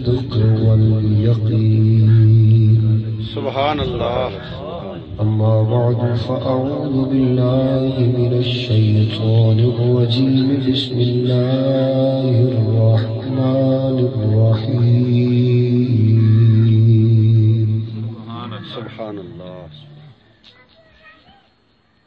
الصدق واليقين. سبحان الله أما بعد فأعوذ بالله من الشيطان الرجيم. بسم الله الرحمن الرحيم.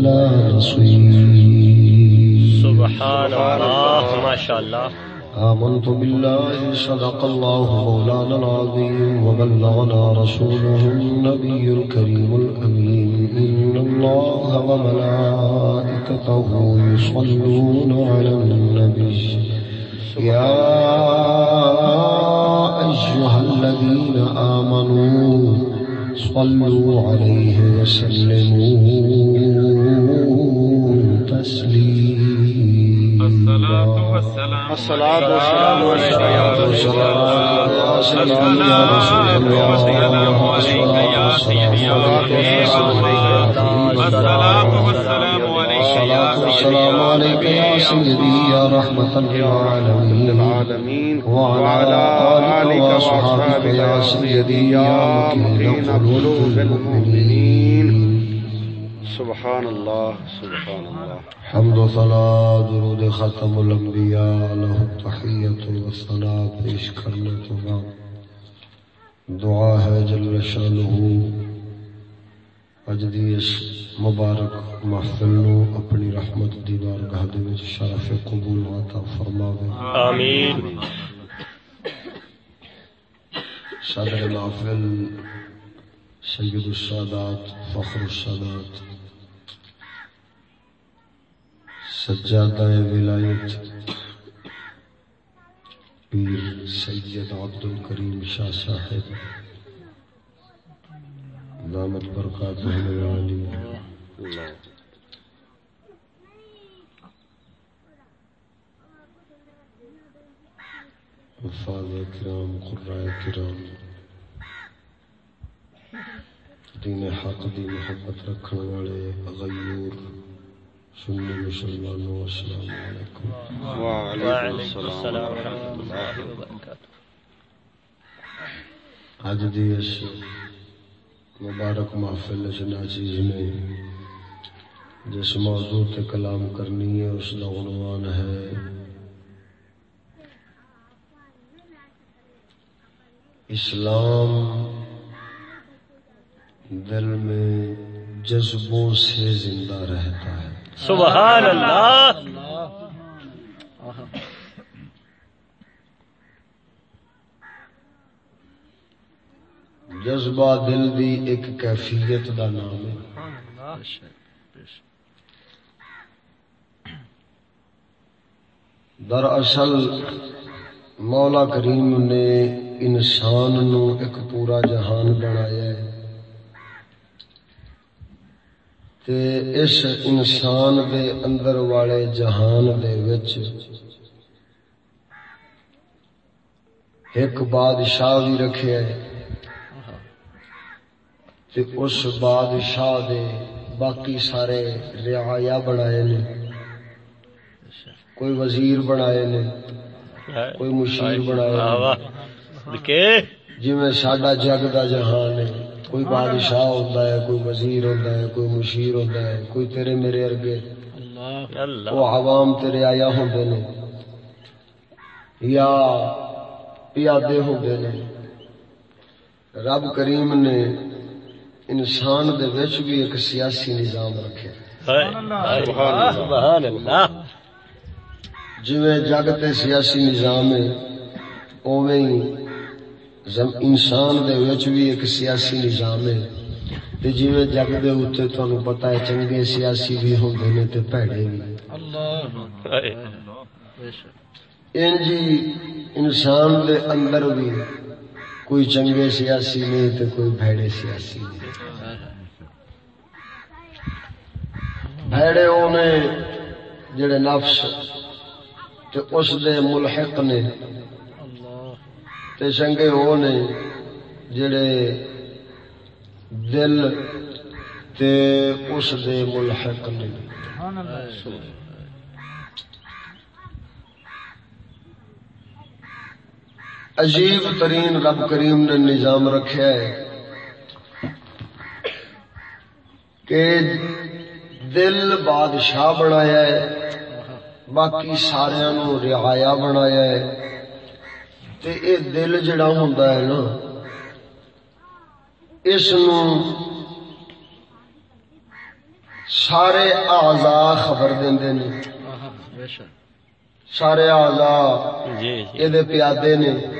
ولا نصير سبحان اللہ ماشاء اللہ آمنت بالله صدق الله مولانا العظيم وبلغنا رسوله النبي الكريم الأمين إن الله وملائكته يصلون على النبي يا أيها الذين آمنوا صلوا عليه وسلموا تسليما. الصلاة والسلام الصلاة والسلام عليك يا رسول الله. السلام عليك يا سيدي يا السلام والسلام يا والسلام عليك يا سيدي يا رحمة للعالمين. وعلى آلك وأصحابك يا سيدي يا مكين قلوب المؤمنين. سبحان الله سبحان الله حمد و ثنا درود ختم الانبیاء له التحیت و ثنا پیش کرنے تو بعد. دعا ہے جل شانہ اج دی اس مبارک محفل نو اپنی رحمت دی بارگاہ دے وچ شرف قبول عطا فرماوے۔ آمین۔ صدر محفل سید السادات فخر السادات۔ سجادہ ولایت پیر سید عبد الکریم شاہ صاحب۔ دامت برکات علی الله وفاد کرام قرآن کرام۔ دین حق دی محبت رکھنے والے غیور سنی مسلمانوں السلام علیکم۔ وعليكم وعلیکم السلام السلام ورحمۃ اللہ وبرکاتہ۔ اج دی اس مبارک محفل چ ناچیز نے جس موضوع تے کلام کرنی ہے اس کا عنوان ہے۔ اسلام دل میں جذبوں سے زندہ رہتا ہے۔ سبحان اللہ! جذبہ دل دی ایک کیفیت دا نام ہے۔ دراصل مولا کریم نے انسان نو ایک پورا جہان بنایا ہے۔ تے اس انسان دے اندر والے جہان دے وچ ایک بادشاہ بھی رکھے ہے۔ تے اس بادشاہ دے باقی سارے رعایا بنائے نے۔ کوئی وزیر بنائے نے کوئی مشیر بنائے جی ساڈا جگ دا جہان ہے کوئی بادشاہ ہوتا ہے کوئی وزیر ہوتا ہے کوئی مشیر ہوتا ہے کوئی تیرے میرے ارگے۔ اللہ۔ وہ عوام تیرے آیا ہوندے نے یا پیادے ہوندے نے رب کریم نے انسان دے وچ بھی ایک سیاسی نظام رکھے۔ سبحان اللہ۔ جویں جگ تے سیاسی نظام ہے اوویں انسان دے وچ بھی ایک سیاسی نظام ہے۔ تے جویں جگ دے اوتے تانوں پتہ ہے چنگے سیاسی بھی ہوندے نے تے بھڑے بھی۔ انجی انسان دے اندر بھی کوئی چنگے سیاسی نہیں تے کوئی بھڑے سیاسی نہیں۔ بھڑے اونے جڑے نفس تے اس دے ملحق نے تے چنگے او نے جڑے دل تے اس دے ملحق نے۔ عجیب ترین رب کریم نے نظام رکھا ہے کہ دل بادشاہ بنایا ہے باقی سارا نو رعایا بنایا ہے۔ تے اے دل جڑا ہوندا ہے نا اس نو سارے اعضاء خبر دیندے نے۔ سارے اعضاء جی جی۔ یہ پیادے نے۔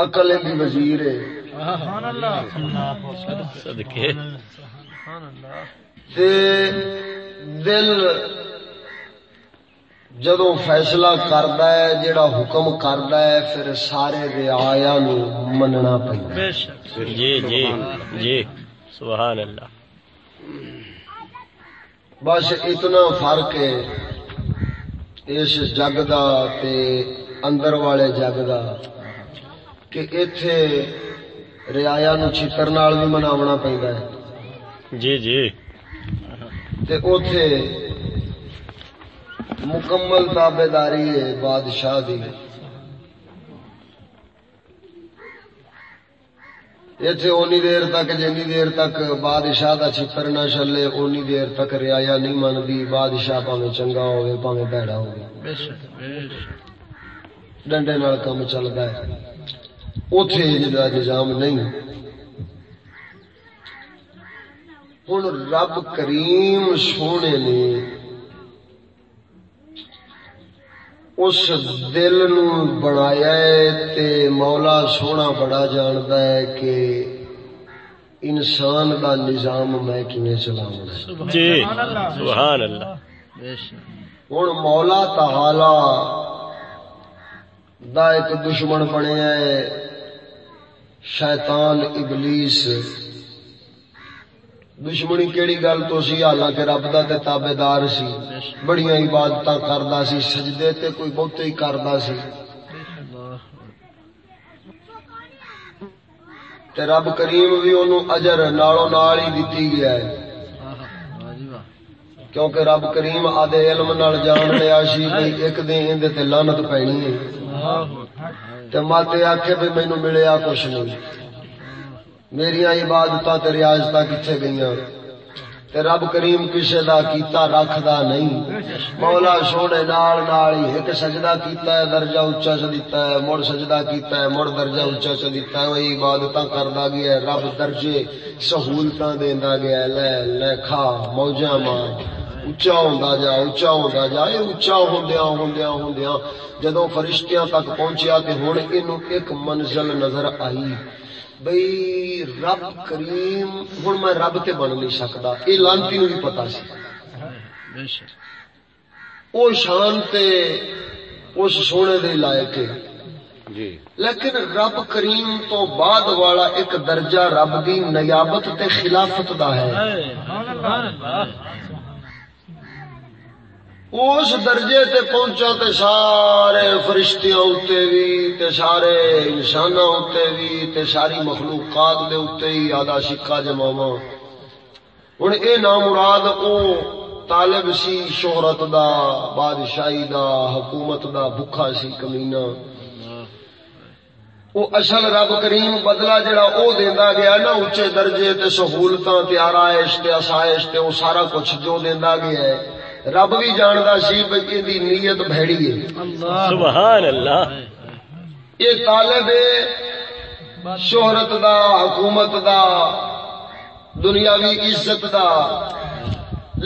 عقل بھی وزیر ہے۔ صدقے۔ تے دل جدو فیصلہ کردا ہے جڑا حکم کردا ہے پھر سارے رعایا نو مننا پیندا جی جی جی۔ سبحان اللہ۔ بس اتنا فرق ہے۔ اس جگ دا تے اندر والے جگ دا۔ کہ ایتھے رعایا نو چھتر بھی مناونا ہے جی جی تے اوتھے مکمل تابے داری ہے بادشاہ دی ایتھے اونی دیر تک جنی دیر تک بادشاہ دا چھتر نہ چلے اونی دیر تک رعایا نہیں مندی بادشاہ پاویں چنگا ہوے پاویں بھڑا ہوے ڈنڈے نال کم چلدا ہے اوتھے جدا نظام نہیں۔ ہن رب کریم سونے نے اس دل نو بنایا ہے تے مولا سونا بڑا جاندا ہے کہ انسان دا نظام میں کیویں جی۔ سبحان اللہ۔ ہن مولا تعالی دا ایک دشمن بنیا ہے شیطان، ابلیس۔ دشمنی کیڑی گل تو سی؟ حالانکہ رب دا تے تابے دار سی۔ بڑیاں عبادتاں کردا سی، سجدے تے کوئی بہتے ہی کردا سی۔ تے رب کریم بھی انہوں اجر نالوں نال ہی دتی گیا ہے۔ کیونکہ رب کریم آدھے علم نال جان لیا سی، بھئی ایک دن اندے تے لعنت پینی ہے۔ تے ماتے آکھے بھی مینوں ملیا کچھ نہیں۔ میریاں عبادتاں تے ریاضتاں کتھے گئیاں؟ تے رب کریم کسے دا کیتا رکھدا نہیں۔ مولا سونے نال نال ہی ایک سجدہ کیتا ہے، درجہ اونچا چ دیتا ہے، مڑ سجدہ کیتا ہے، مڑ درجہ اونچا چ دیتا ہے، وہی عبادتاں کردا گیا ہے۔ رب درجے سہولتاں دیندا گیا ہے۔ لے لے، کھا، موجاں مار اچا ہوندا جا اچا ہوندا جا اے اچا ہوندیاں ہوندیاں ہوندیاں جدوں فرشتیاں تک پہنچیا تے ہن اینو ایک منزل نظر آئی بئی رب کریم ہن میں رب تے بن نہیں سکدا اے لانتی نو بھی پتہ سی او شان تے اس سونے دے لائق ہے جی لیکن رب کریم تو بعد والا ایک درجہ رب دی نیابت تے خلافت دا ہے اس درجے تے پہنچا تے سارے فرشتیاں اتے بھی تے سارے انساناں اتے بھی تے ساری مخلوقات دے اتے ہی آدھا سکا جماواں ہن اے نامراد او طالب سی، شہرت دا، بادشاہی دا، حکومت دا بھکھا سی کمینہ وہ اصل رب کریم بدلہ جڑا او دیندا گیا نا اونچے درجے تے سہولتاں تے آرائش تے آسائش تے او سارا کچھ جو دیندا گیا ہے۔ رب بھی جاندا سی بھئی ایدی نیت بھڑی ہے۔ سبحان اللہ یہ طالب شہرت دا حکومت دا دنیاوی عزت دا۔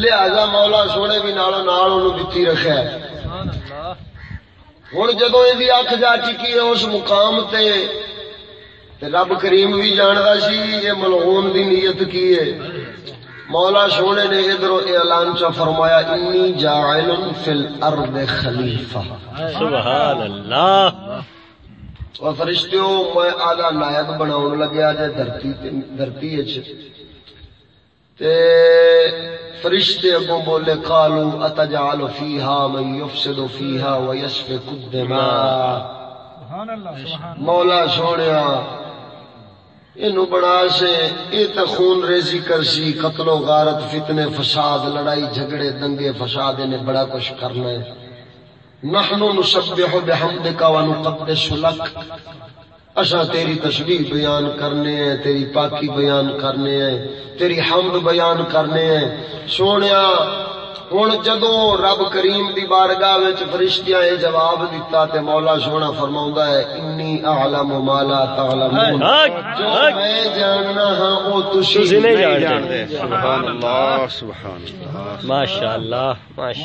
لہذا مولا سونے بھی نالوں نال انہوں دتی رکھا ہے۔ ہوں جدو یہ اکھ جا چکی ہے اس مقام تے تے رب کریم بھی جاندا سی یہ ملعون دی نیت کی ہے۔ مولا سونے نے ادھر اعلان چا فرمایا انی جاعل فی الارض خلیفہ. سبحان اللہ اور فرشتیوں میں آدھا نائب بناؤن لگیا جے دھرتی دھرتی اچ۔ تے فرشتے اگوں بولے قالو اتجعل فیہا من یفسد فیہا ویسفک الدماء. مولا سونیا اینو بڑا سے اے تے خون ریزی کرسی، قتل و غارت فتنے فساد، لڑائی، جھگڑے، دنگے، فساد نے بڑا کچھ کرنا ہے۔ نحنو نسبح بحمدک ونقدس لک۔ اچھا تیری تسبیح بیان کرنے ہیں، تیری پاکی بیان کرنے ہیں، تیری حمد بیان کرنے ہیں۔ سونیا ہوں جدو رب کریم دی بارگاہ وچ فرشتیاں یہ جواب دیتا تے مولا سونا فرماؤندا ہے انی اعلم ما لا تعلمون. حق جو حق میں جاننا ہاں او تسی نہیں سبحان اللہ سبحان اللہ۔ اللہ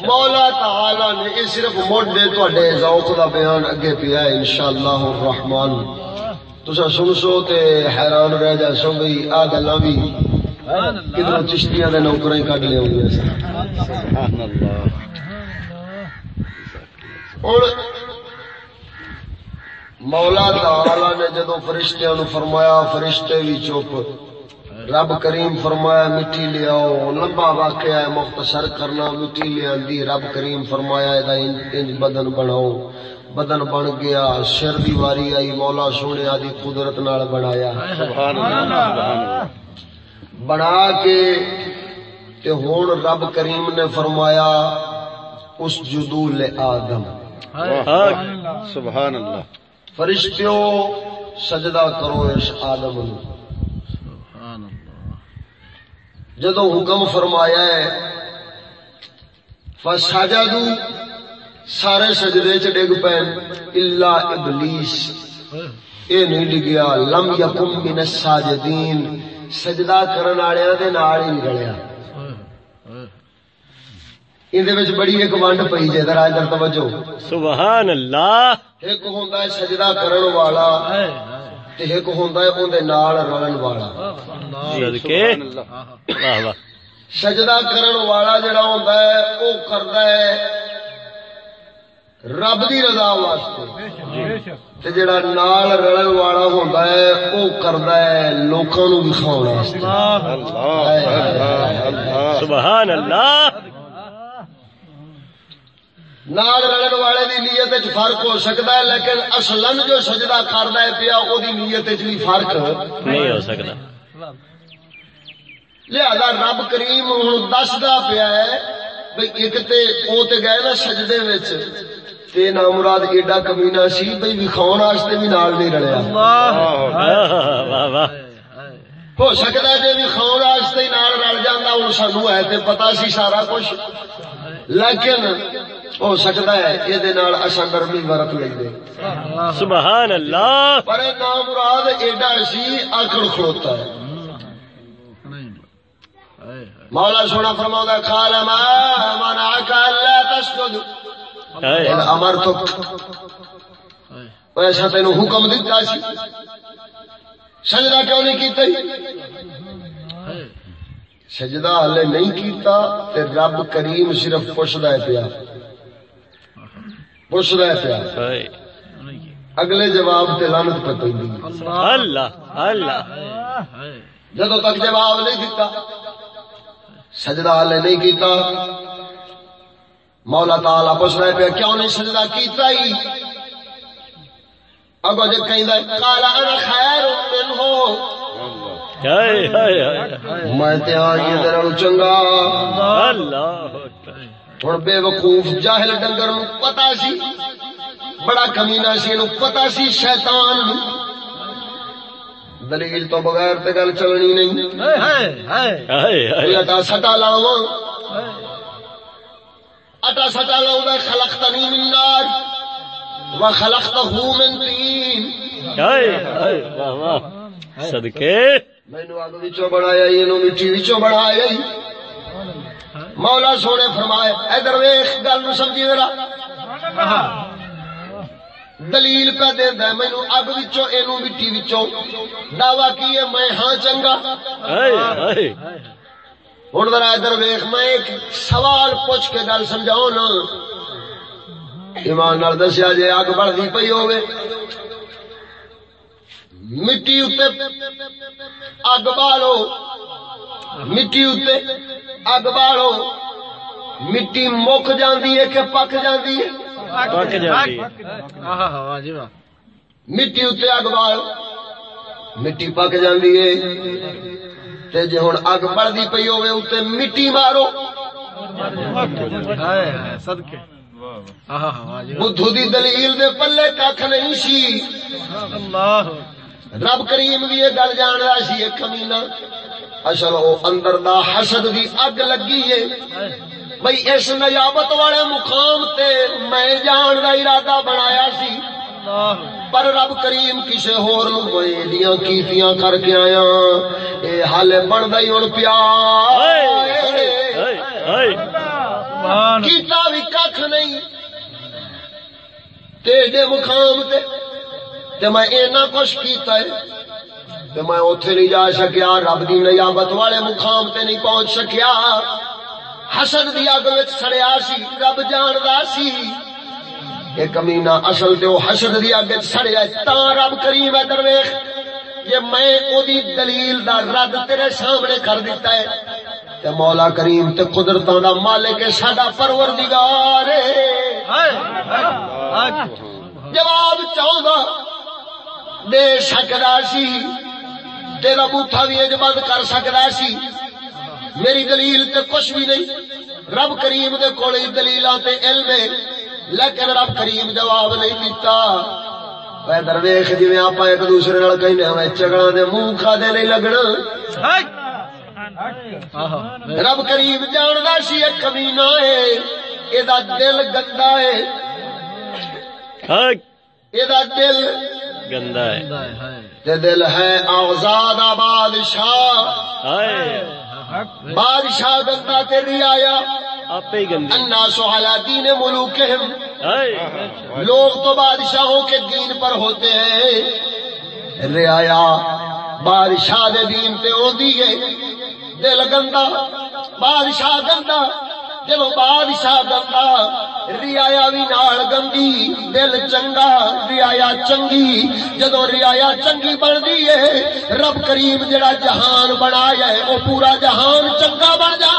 مولا تعالی نے یہ صرف موڈے تواڈے ذوق دا بیان اگے پیا ہے انشاءاللہ الرحمن۔ تسا سن سو تے حیران رہ جا سو بھئی آ گلاں بھی کدھر چشتیاں دے ہی ہوئی سبحان اللہ۔ اور مولا تعالی نے جدو فرشتیاں نو فرمایا فرشتے بھی چپ۔ رب کریم فرمایا مٹی آؤ۔ لمبا واقعہ ہے مختصر کرنا۔ مٹی لے آندی رب کریم فرمایا انج بدن بناؤ۔ بدن بن گیا سر دی واری آئی مولا سونے آدی قدرت نال بنایا۔ سبحان اللہ۔ بنا کے تے ہون رب کریم نے فرمایا اس جدو لے آدم۔ سبحان اللہ۔ فرشتیوں سجدہ کرو اس آدم نو۔ جدو حکم فرمایا ہے فسجدو سارے سجدے چ ڈگ پے الا ابلیس۔ اے نہیں ڈگیا لم یکم من الساجدین۔ سجدہ کرن والےاں دے نال ہی نہیں رلیا اندے وچ بڑی ایک ونڈ پئی جے ذرا ادھر توجہ سبحان اللہ ایک ہوندا ہے سجدہ کرن والا تے ایک ہوندا ہے اون دے نال رلن والا صدقے سبحان اللہ واہ واہ سجدہ کرن والا جڑا ہوندا ہے او کردا ہے رب دی رضا واسطے۔ تے جڑا نال رلن والا ہوندا ہے او کردا ہے لوکاں نو دکھاون واسطے۔ اللہ اللہ اللہ سبحان اللہ۔ نال رلن والے دی نیت وچ فرق ہو سکدا ہے لیکن اصلاً جو سجدہ کردا ہے پیا او دی نیت وچ بھی فرق نہیں ہو سکتا لہذا رب کریم ہوں دسدا پیا ہے بھئی ایک تے او تے گئے نا سجدے وچ۔ تے نا مراد ایڈا کمینہ سی بھئی واسطے بھی نال نہیں رلیا۔ واہ واہ ہو سکتا وکھاون واسطے نال رل جاندا ہن سانو ہے تے پتہ سی سارا کچھ۔ لیکن ہو سکتا ہے یہ دے نال اساں نرمی لیندے سبحان اللہ۔ پر اے نا مراد ایڈا سی آکڑ کھڑوتا ہے۔ مولا سونا فرماؤں ہے قال ما منعك الا تسجد۔ اے، امر تو ایسا تینو حکم دیتا سی۔ سجدہ کیوں نہیں کیتا ہی؟ سجدہ ہلے نہیں کیتا تے رب کریم صرف پوچھدا ہے پیا۔ پوچھدا ہے پیا۔ اگلے جواب تے لعنت پہ پیندی اللہ اللہ۔ جدو تک جواب نہیں دیتا سجدہ ہلے نہیں کیتا۔ مولا تعالی پوچھ رہے پہ کیوں نہیں سجدہ کیتا ہی؟ اگو جب کہیں قال انا خیر اے، اے، میں تے چنگا۔ اللہ۔ ہن بے وقوف جاہل ڈنگر نو سی بڑا کمینہ سی نو پتا سی شیطان دلیل تو بغیر تے گل چلنی نہیں۔ سٹا لاواں۔ اٹا سٹا لاؤں خلقتنی من نار و خلقتہو من تین. صدقے۔ مینو اگ وچوں بنایا اینو مٹی وچوں بنایا ای مولا سونے فرمائے ادھر ویکھ گل نو سمجھی ذرا۔ دلیل پہ دیندا ہے مینو اگ وچوں اینو مٹی وچوں۔ دعویٰ کی ہے میں ہاں چنگا۔ ہن ذرا ادھر ویکھ میں ایک سوال پوچھ کے گل سمجھاؤں نا۔ ایمان نال دسیا جے اگ بڑھدی پئی ہوے مٹی اتے اگ بالو مٹی اتے اگ بالو مٹی مک جاندی ہے کہ پک جاندی ہے؟ پک جاتی مٹی اتے اگ بال مٹی پک جاندی ہے۔ تے جے ہن اگ بڑھدی پئی ہوے اتے مٹی مارو۔ بدھو دی دلیل دے پلے ککھ نہیں سی۔ رب کریم بھی یہ گل جان رہا سی ایک کمینہ اصل او اندر دا حسد دی اگ لگی ہے۔ بھئی اس نیابت والے مقام تے میں جان دا ارادہ بنایا سی۔ پر رب کریم کسے ہور دیاں کیتیاں کر کے آیا۔ اے حالے بندا ہی ہن پیا۔ کیتا بھی ککھ نہیں۔ تیرے مقام تے تے میں اینا کچھ کیتا ہے۔ تے میں اوتھے نہیں جا سکیا رب دی نیابت والے مقام تے نہیں پہنچ سکیا حسد دی اگ وچ سڑیا سی رب جاندا سی۔ اے کمینہ اصل تے او حسد دی اگ سڑیا تا رب کریم ادھر ویکھ کہ میں او دی دلیل دا رد تیرے سامنے کر دیتا ہے۔ تے مولا کریم تے قدرتاں دا مالک ہے ساڈا پروردگار ہے۔ جواب چاہتا دے سکتا سی۔ تیرا بوٹا بھی اج بند کر سکتا سی۔ میری دلیل تے کچھ بھی نہیں۔ رب کریم دے کول دلیل تے علم ہے۔ لیکن رب کریم جواب نہیں دیتا۔ پیدر ویخ جی آپ ایک دوسرے نال کہنے ہمیں چگڑا دے منہ کھا دے نہیں لگنا۔ رب کریم جاندا سی ایک کمینہ ہے اے۔ دا دل گندا ہے اے دا دل گندا ہے تے دل ہے آزاد بادشاہ۔ ہائے! بادشاہ گندا تے ریا آپ ہی گندے انا سہالا دین ملوکہم۔ لوگ تو بادشاہوں کے دین پر ہوتے ہیں۔ ریا بادشاہ دے دین تے ہوندی ہے۔ دل گندا بادشاہ گندا جدو بادشاہ گندا۔ ریا بھی نال گندی دل چنگا ریا چنگی۔ جدو ریا چنگی بنتی ہے رب کریم جڑا جہان بنایا ہے وہ پورا جہان چنگا بن جا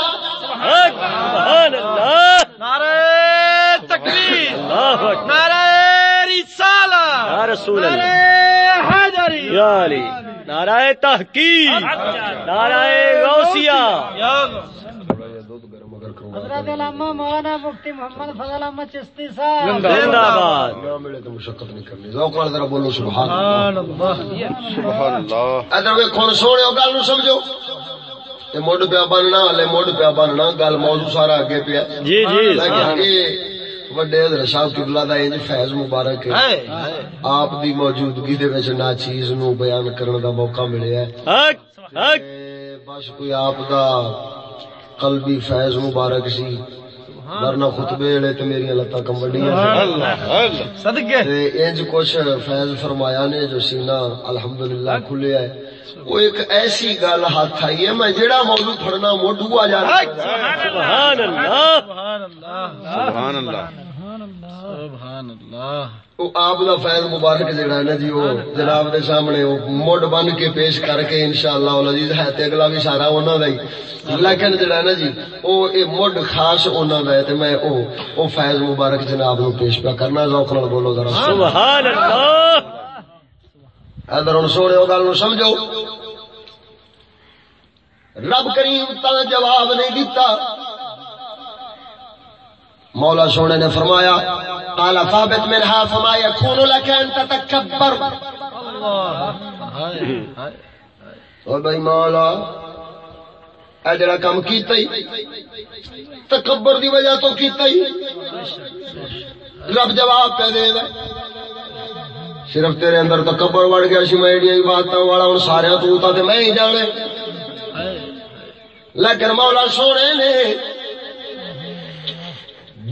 سبحان اللہ۔ نعرہ تکبیر اللہ اکبر۔ نعرہ رسالہ یا رسول اللہ۔ نعرہ حیدری یا علی۔ نعرہ تحقیق۔ نعرہ غوثیہ۔ یا اللہ۔ حضرت علامہ مولانا مفتی محمد فضل احمد چشتی صاحب۔ زندہ باد۔ نہ ملے تو مشقت نہیں کرنی۔ ذوق نال ذرا بولو سبحان اللہ۔ سبحان اللہ۔ ادھر ویکھو سونے گل نو سمجھو۔ یہ مڈ پیا بننا ہلے مڈ پیا بننا گل موضوع سارا اگے پیا۔ جی جی۔ یہ وڈے حضرت صاحب قبلہ دا انج فیض مبارک ہے۔ آپ دی موجودگی دے وچ نا چیز نو بیان کرن دا موقع ملیا ہے۔ بس کوئی آپ دا قلبی فیض مبارک سی۔ ورنہ خطبے ویلے تے میری لتاں کمبڑیاں صدقے۔ تے انج کچھ فیض فرمایا نے جو سینہ الحمدللہ کھلیا ہے۔ وہ ایک ایسی گل ہاتھ آئی ہے میں جڑا موضوع پڑھنا موڈو آ سبحان اللہ سبحان اللہ سبحان اللہ۔ سبحان اللہ۔ وہ آپ دا فیض مبارک جڑا ہے نا جی وہ جناب دے سامنے وہ مڈ بن کے پیش کر کے انشاءاللہ العزیز ہے تے اگلا بھی سارا انہاں دا ہی۔ لیکن جڑا ہے نا جی او اے مڈ خاص انہاں دا ہے تے میں او او فیض مبارک جناب نو پیش پیا کرنا ذوق نال بولو ذرا۔ سبحان اللہ۔ ادھر ہن سونے گل سمجھو۔ رب کریم تا جواب نہیں دیتا مولا سونے نے فرمایا، قال ثابت منها فما يكون لك ان تتكبر اللہ اور بھائی مولا، اے جڑا کم کیتا ہی، تکبر دی وجہ تو کیتا ہی۔ رب جواب پہ دے۔ صرف تیرے اندر تکبر وڑ گیا سی، میں ایڈیاں عبادتاں والا ہن سارے تو تا تے میں ہی جانے۔ لیکن مولا سونے نے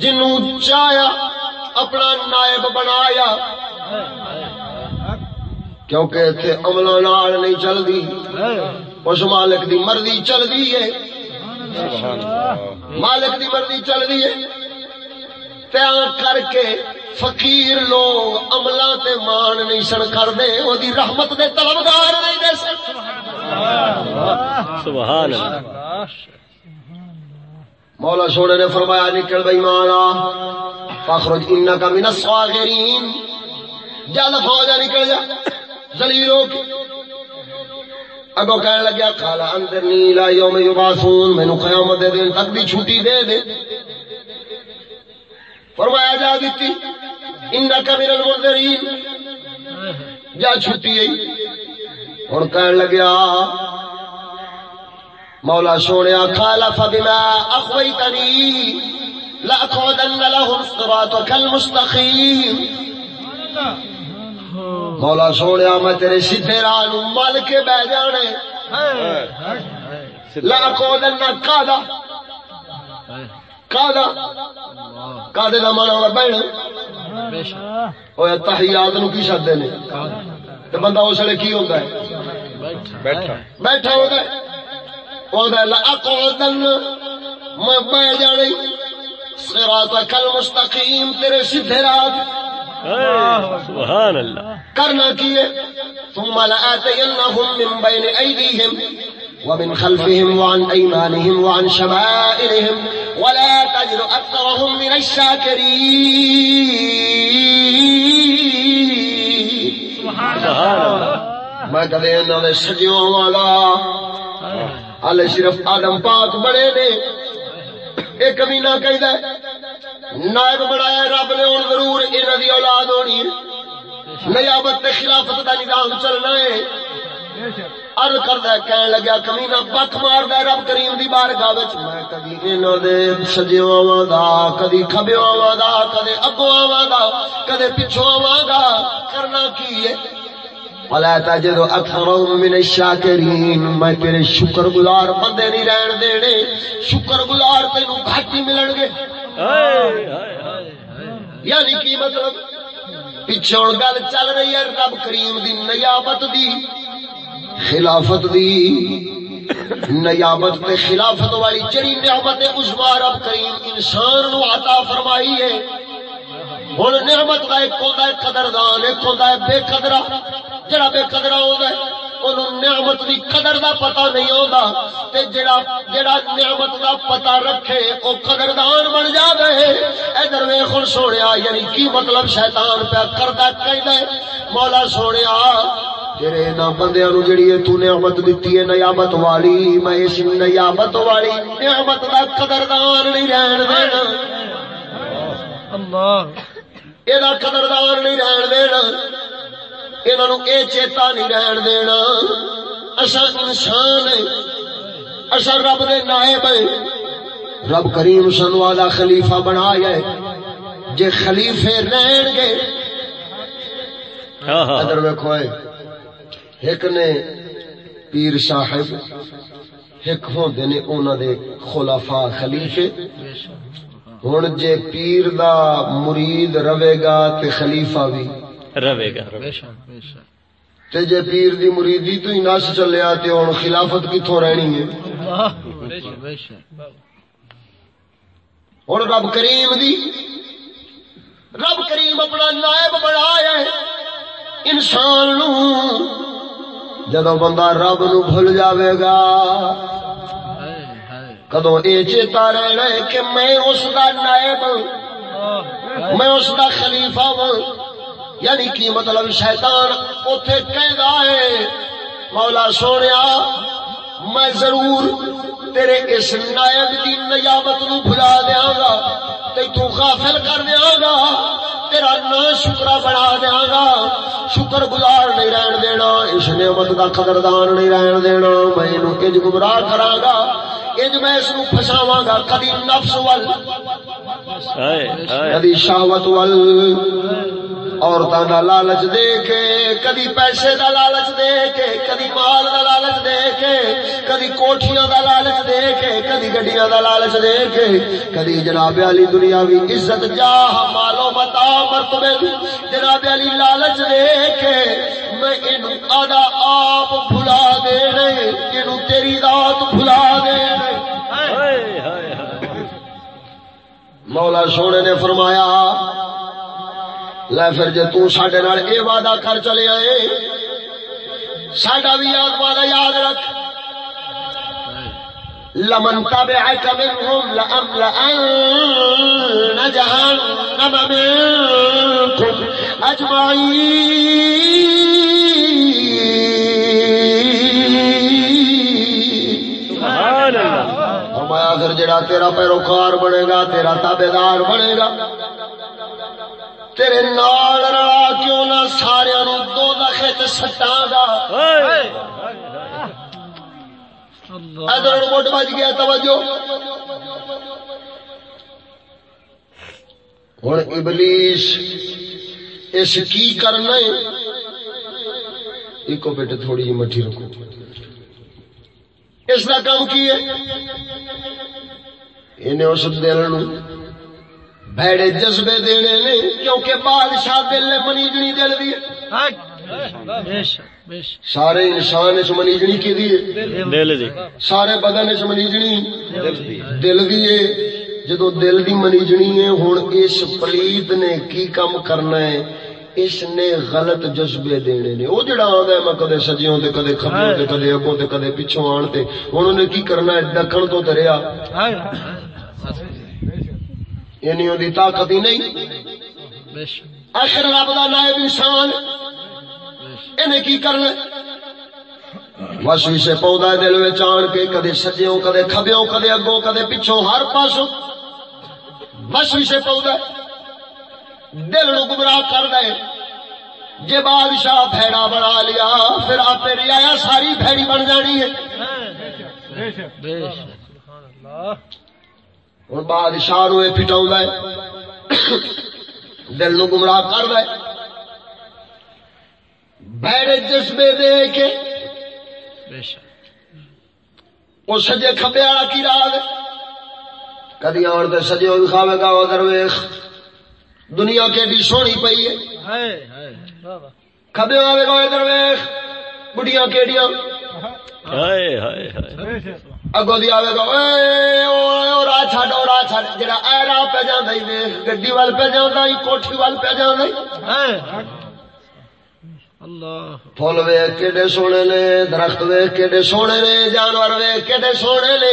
جنوں چاہیا اپنا نائب بنایا۔ کیونکہ اتنے عملوں نال نہیں چلدی، اس مالک دی مرضی چلدی ہے۔ مالک دی مرضی چلدی ہے۔ تیاں کر کے فقیر لوگ عملاں تے مان نہیں سن کردے او دی رحمت دے طلبگار نہیں دے سن۔ سبحان اللہ۔ مولا سونے نے فرمایا نکل بھائی مانا فخرج انکا من الصاغرین۔ جا دفع ہو جا نکل جا ذلیلوں کی اگو کہنے لگیا کھالا اندر نیلا یوم یباسون میں نو قیامت دے دن تک بھی چھوٹی دے دے۔ فرمایا جا دیتی انکا من المنذرین۔ جا چھوٹی ہے اور کہنے لگیا مولا سونے کھالا فبما اخویتنی لاقعدن لهم صراطك المستقیم مولا سونے میں تیرے سیدھے راہ مل کے بہ جانے۔ لاقعدن قادا دا مانا ہوگا بہن تحیات نو کی شدے نے؟ بندہ اس ویلے کی ہوندا ہے؟ بیٹھا۔ بیٹھا ہوتا ہے۔ میں بہ المستقیم تیرے سیدھے سبحان اللہ۔ کرنا کیے ثم لآتینہم من بین ایدیہم۔ ومن خلفهم وعن أيمانهم وعن شمائلهم ولا تجد أكثرهم من الشاكرين. سبحان اللہ میں کدے انہوں نے سجیوں والا ہال صرف آدم پاک بڑے نے. ایک بھی نہ کہہ دے. نائب بنایا رب نے ہوں ضرور انہوں دی اولاد ہونی ہے. نیابت خلافت دا نظام چلنا ہے. ارد کردا ہے، کہن لگا کمینہ بک ماردا ہے، رب کریم دی بارگاہ وچ۔ میں کدی انہاں دے سجیواں دا، کدی کھبیواں دا، کدی اگواں دا، کدی پچھواں دا، کرنا کی ہے؟ ولا تجد اکثرهم من الشاکرین میں تیرے شکر گزار بندے نہیں رہن دینے۔ شکر گزار تینو گھٹ ہی ملن گے۔ یعنی کی مطلب؟ پچھوں گل چل رہی ہے، رب کریم دی نیابت دی۔ خلافت دی نیابت تے خلافت والی جڑی نعمت عظما رب کریم انسان نو عطا فرمائی ہے، ہن نعمت دا ایک ہوندا ہے قدردان، ایک ہوندا ہے بے قدرہ۔ جڑا بے قدرہ ہوندا ہے انہوں نعمت دی قدر دا پتہ نہیں ہوندا۔ تے جڑا جڑا نعمت دا پتہ رکھے، او قدردان بن جاوے۔ ادھر ویکھ، ہن سونیا یعنی کی مطلب شیطان پہ کردا کہندا ہے، مولا سونیا تیرے انہاں بندیاں نو جڑی ہے تو نعمت دتی ہے نیابت والی میں اس نیابت والی نعمت دا قدردان نہیں رہن دینا۔ اللہ۔ یہ قدردان نہیں رہن دینا۔ انہوں اے چیتا نہیں رہن دینا۔ اصا انسان ہے اصا رب دے نائب ہے رب کریم سنو والا خلیفہ بنایا ہے۔ جے خلیفے رہن گے۔ ادھر ویکھو اے۔ ایک نے پیر صاحب ایک ہوندے نے انہاں دے خلفاء خلیفے۔ ہن جے پیر دا مرید رہے گا تے خلیفہ بھی روے گا۔ تے جے پیر دی مریدی تو ہی نس چلیا تے ہن خلافت کتھوں رہنی ہے؟ ہن رب کریم دی رب کریم اپنا نائب بنایا ہے۔ انسان نو جدو بندہ رب نو بھول جاوے گا کدو اے چیتا رہنا ہے کہ میں اس دا نائب میں اس دا خلیفہ ہوں۔ یعنی کی مطلب شیطان اوتھے کہدا ہے، مولا سونیا، میں ضرور تیرے اس نائب دی نیابت نو بھلا دیاں گا، تے تو غافل کر دیاں گا۔ تیرا نا شکرا بنا دیاں گا۔ شکر گزار نہیں رہن دینا اس نعمت دا قدردان نہیں رہن دینا۔ میں انہوں انج گمراہ کراں گا میں اس پھساواں گا۔ کدی نفس ول کدی شہوت ول۔ عورتاں دا لالچ دے کے کدی پیسے دا لالچ دے کے کدی مال دا لالچ دے کے کدی کوٹھیاں دا لالچ دے کے کدی گڈیاں دا لالچ دے کے کدی جناب علی دنیاوی عزت جاہ مالو متا مرتبے دی جناب علی لالچ دے کے میں اینو آدھا آپ بھلا دینے اینو تیری ذات بھلا دینے۔ ہائے۔ مولا سونے نے فرمایا لے پھر جے تو ساڈے نال اے وعدہ کر چلے آئے ساڈا بھی یاد وعدہ یاد رکھ۔ لمن تبعك منهم لأملأن جهنم منكم أجمعين سبحان اللہ۔ فرمایا اگر جڑا تیرا پیروکار بنے گا تیرا تابے دار بنے گا تیرے نال رلا کیوں نہ سارے نو دو دخے تے سٹاں گا ادھر مٹ بج گیا توجہ۔ ہوں ابلیس اس کی کرنا ہے؟ ایک بیٹے تھوڑی جی مٹھی رکھو۔ اس کا کام کی ہے؟ انہیں اس دل نو بھڑے جذبے دینے نے کیونکہ بادشاہ دل نے منیجنی دل دی سارے انسان اس منیجنی کی دی دل دی۔ سارے بدن اس منیجنی دل دی۔ ہے۔ جدو دل دی منیجنی ہے ہن اس پلیت نے کی کام کرنا ہے؟ اس نے غلط جذبے دینے نے۔ وہ جڑا آندا ہے میں کدے سجیوں تے کدے کھبیوں تے کدے اگوں تے کدے پیچھوں آن تے انہوں نے کی کرنا ہے؟ ڈکن تو دریا یعنی دی طاقت ہی نہیں۔ آخر رب دا نائب انسان انہیں کی کرنا؟ بس اسے پودا دل میں آن کے کدے سجیوں کدے کھبیوں کدے اگوں کدے پچھوں ہر پاسوں بس اسے پودا دل نو گمراہ کر دے۔ جے بادشاہ بھیڑا بنا لیا پھر آپ ریا ساری بھیڑی بن جانی ہے۔ ہوں بادشاہ نو یہ پٹاؤ دل نو گمراہ کر دے بھڑے جذبے دے کے وہ سجے کھبے والا کی دے کدی آن تے سجے بھی کھاوے گا ادھر ویخ۔ دنیا کیڈی سونی پئی ہے۔ کھبے آوے گا ادھر ویخ۔ بڑھیاں کیڈیاں؟ ہائے ہائے ہائے۔ اگو دی آوے گا اے او راہ چھڈ او راہ چھڈ۔ جڑا اے راہ پہ جاندا ہی ویکھ گڈی وال پہ جاندا ہی کوٹھی وال پہ جاندا ہی۔ پھل ویکھ کیڈے سونے نے درخت ویکھ کیڈے سونے نے جانور ویکھ کیڈے سونے نے۔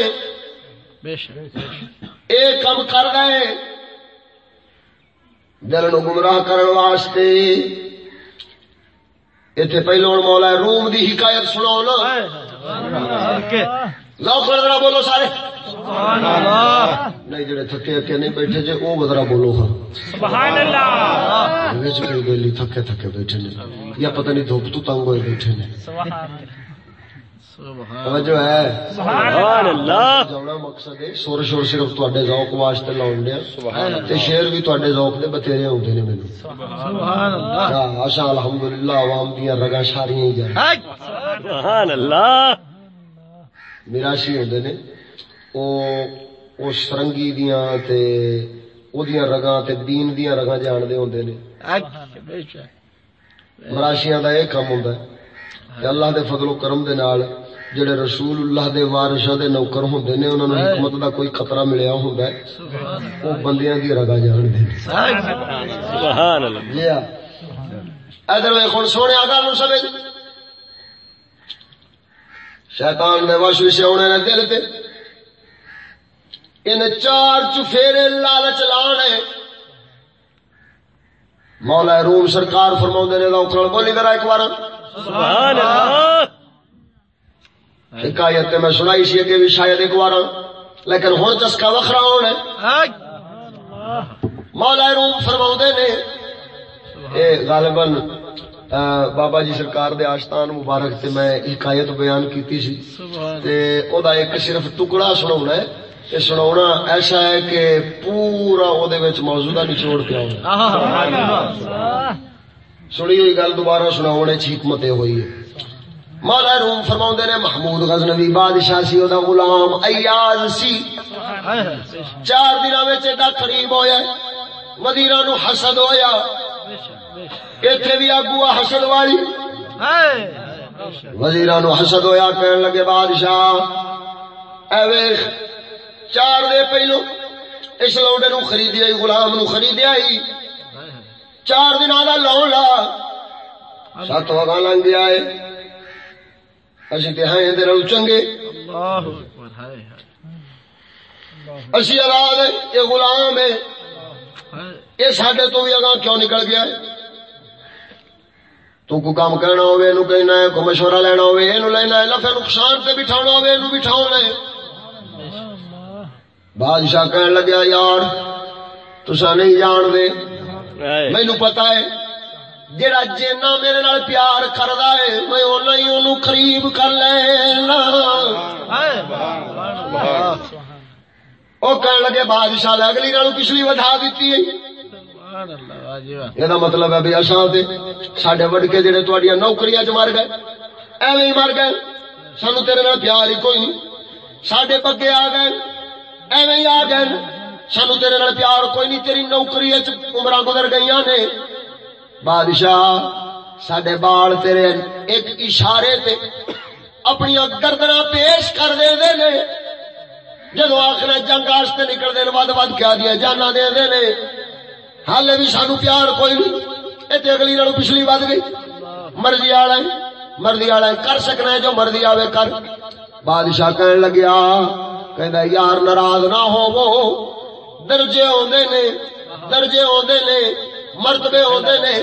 اے کم کر گئے دل گمراہ کرن واسطے ایتھے پہلو ہن مولا روم دی حکایت سناؤ نا لو ذرا بولو سارے نہیں جڑے تھکے نہیں بیٹھے جے او ذرا بولو ہاں سبحان اللہ وچ کوئی بیلی تھکے تھکے بیٹھے نے یا پتہ نہیں دھوپ تو تنگ ہوئے بیٹھے نے توجہ ہے؟ سبحان اللہ۔ جاؤنا مقصد ہے سور شور صرف تواڈے ذوق واسطے لاؤن دیا۔ تے شعر بھی تواڈے ذوق دے بتھیرے ہوندے نے مینوں۔ سبحان اللہ۔ الحمدللہ عوام دیاں رگاں ساریاں ہی جان سبحان اللہ۔ میراشی ہوندے نے او او سرنگی دیاں تے او دیاں رگاں تے دین دیاں رگاں جان دے ہوندے نے۔ مراشیاں دا یہ کام ہوندا ہے۔ کہ اللہ دے فضل و کرم دے نال جڑے رسول اللہ دے وارثاں دے نوکر ہوندے نے انہاں نوں حکمت دا کوئی خطرہ ملیا ہوندا ہے او بندیاں دی رگاں جان دے نے سبحان اللہ۔ جی ہاں۔ ادھر وے کون سونے آگا نو سمجھ۔ شیطان دے وچ ہونے نے دل تے۔ ان چار چفیرے لالچ لانے مولا روم سرکار فرماؤں نے لوکڑ بولی ذرا ایک بار۔ سبحان اللہ۔ حکایت تے میں سنائی سی کہ بھی شاید ایک بار لیکن ہن چسکا وکھرا ہونا ہے۔ مولا روم فرماؤں نے غالباً بابا جی سرکار دے آستان مبارک تے میں حکایت بیان کیتی سی۔ تے او دا ایک صرف ٹکڑا سناونا ہے۔ تے سناونا ایسا ہے کہ پورا او دے وچ موجودہ نچوڑ کے آؤں سنی ہوئی گل دوبارہ سناونے چ حکمت یہ ہوئی ہے۔ مولا روم فرماؤں نے محمود غزنوی بادشاہ سی، او دا غلام ایاز سی۔ چار دنوں میں ایڈا قریب ہویا وزیرا نو حسد ہویا۔ ایتھے بھی اگو حسد والی۔ وزیرا نو حسد ہویا، کہن لگے بادشاہ، اے ویخ چار دے پہلو اس لوڈے نو خریدیا غلام نو خریدیا ہی چار دن کا لاؤ لا سات وگا لنگ گیا ہے۔ اسی تے ہیں دے رو چنگے۔ اسی اولاد ہے یہ غلام ہے۔ یہ ساڈے تو بھی اگاں کیوں نکل گیا ہے؟ تو کو کام کرنا ہوئے نو کہنا ہے کو مشورہ لینا ہوئے اینو لینا ہے لفے نقصان تے بٹھانا ہوئے اینو بٹھاؤنا ہے۔ بادشاہ کہنے لگیا یار تسا نہیں جان دے مینو پتا ہے جڑا جینا میرے نال پیار کردا ہے میں اونا ہی اونوں قریب کر لینا او کہن لگے بادشاہ نے اگلی نالوں پچھلی وڈا دیتی ہے یہ مطلب ہے بھی اصا سڈے وڈکے جڑے تھوڑی نوکریاں چ مر گئے ایویں ہی مر گئے سانو تیرے نال پیار ہی کوئی نہیں سڈے پگے آ گئے ایویں ہی آ گئے سانو تیرے نال پیار کوئی نہیں تیری نوکری عمر گزر گئی نے بادشاہ سڈے بال تیرے ایک اشارے تے اپنی گردنا پیش کر دے دے نے۔ جدو آخر جنگ واسطے نکلتے ہیں ود ود کیا دیا جانا دے دے نے۔ حالے بھی سانو پیار کوئی نہیں یہ اگلی نالوں پچھلی ود گئی۔ مرضی والا مرضی والا کر سکنا ہے جو مرضی آوے کر۔ بادشاہ کہنے لگیا کہ یار ناراض نہ ہو درجے آدھے نے، درجے آدھے نے۔ مرتبے آدھے نے،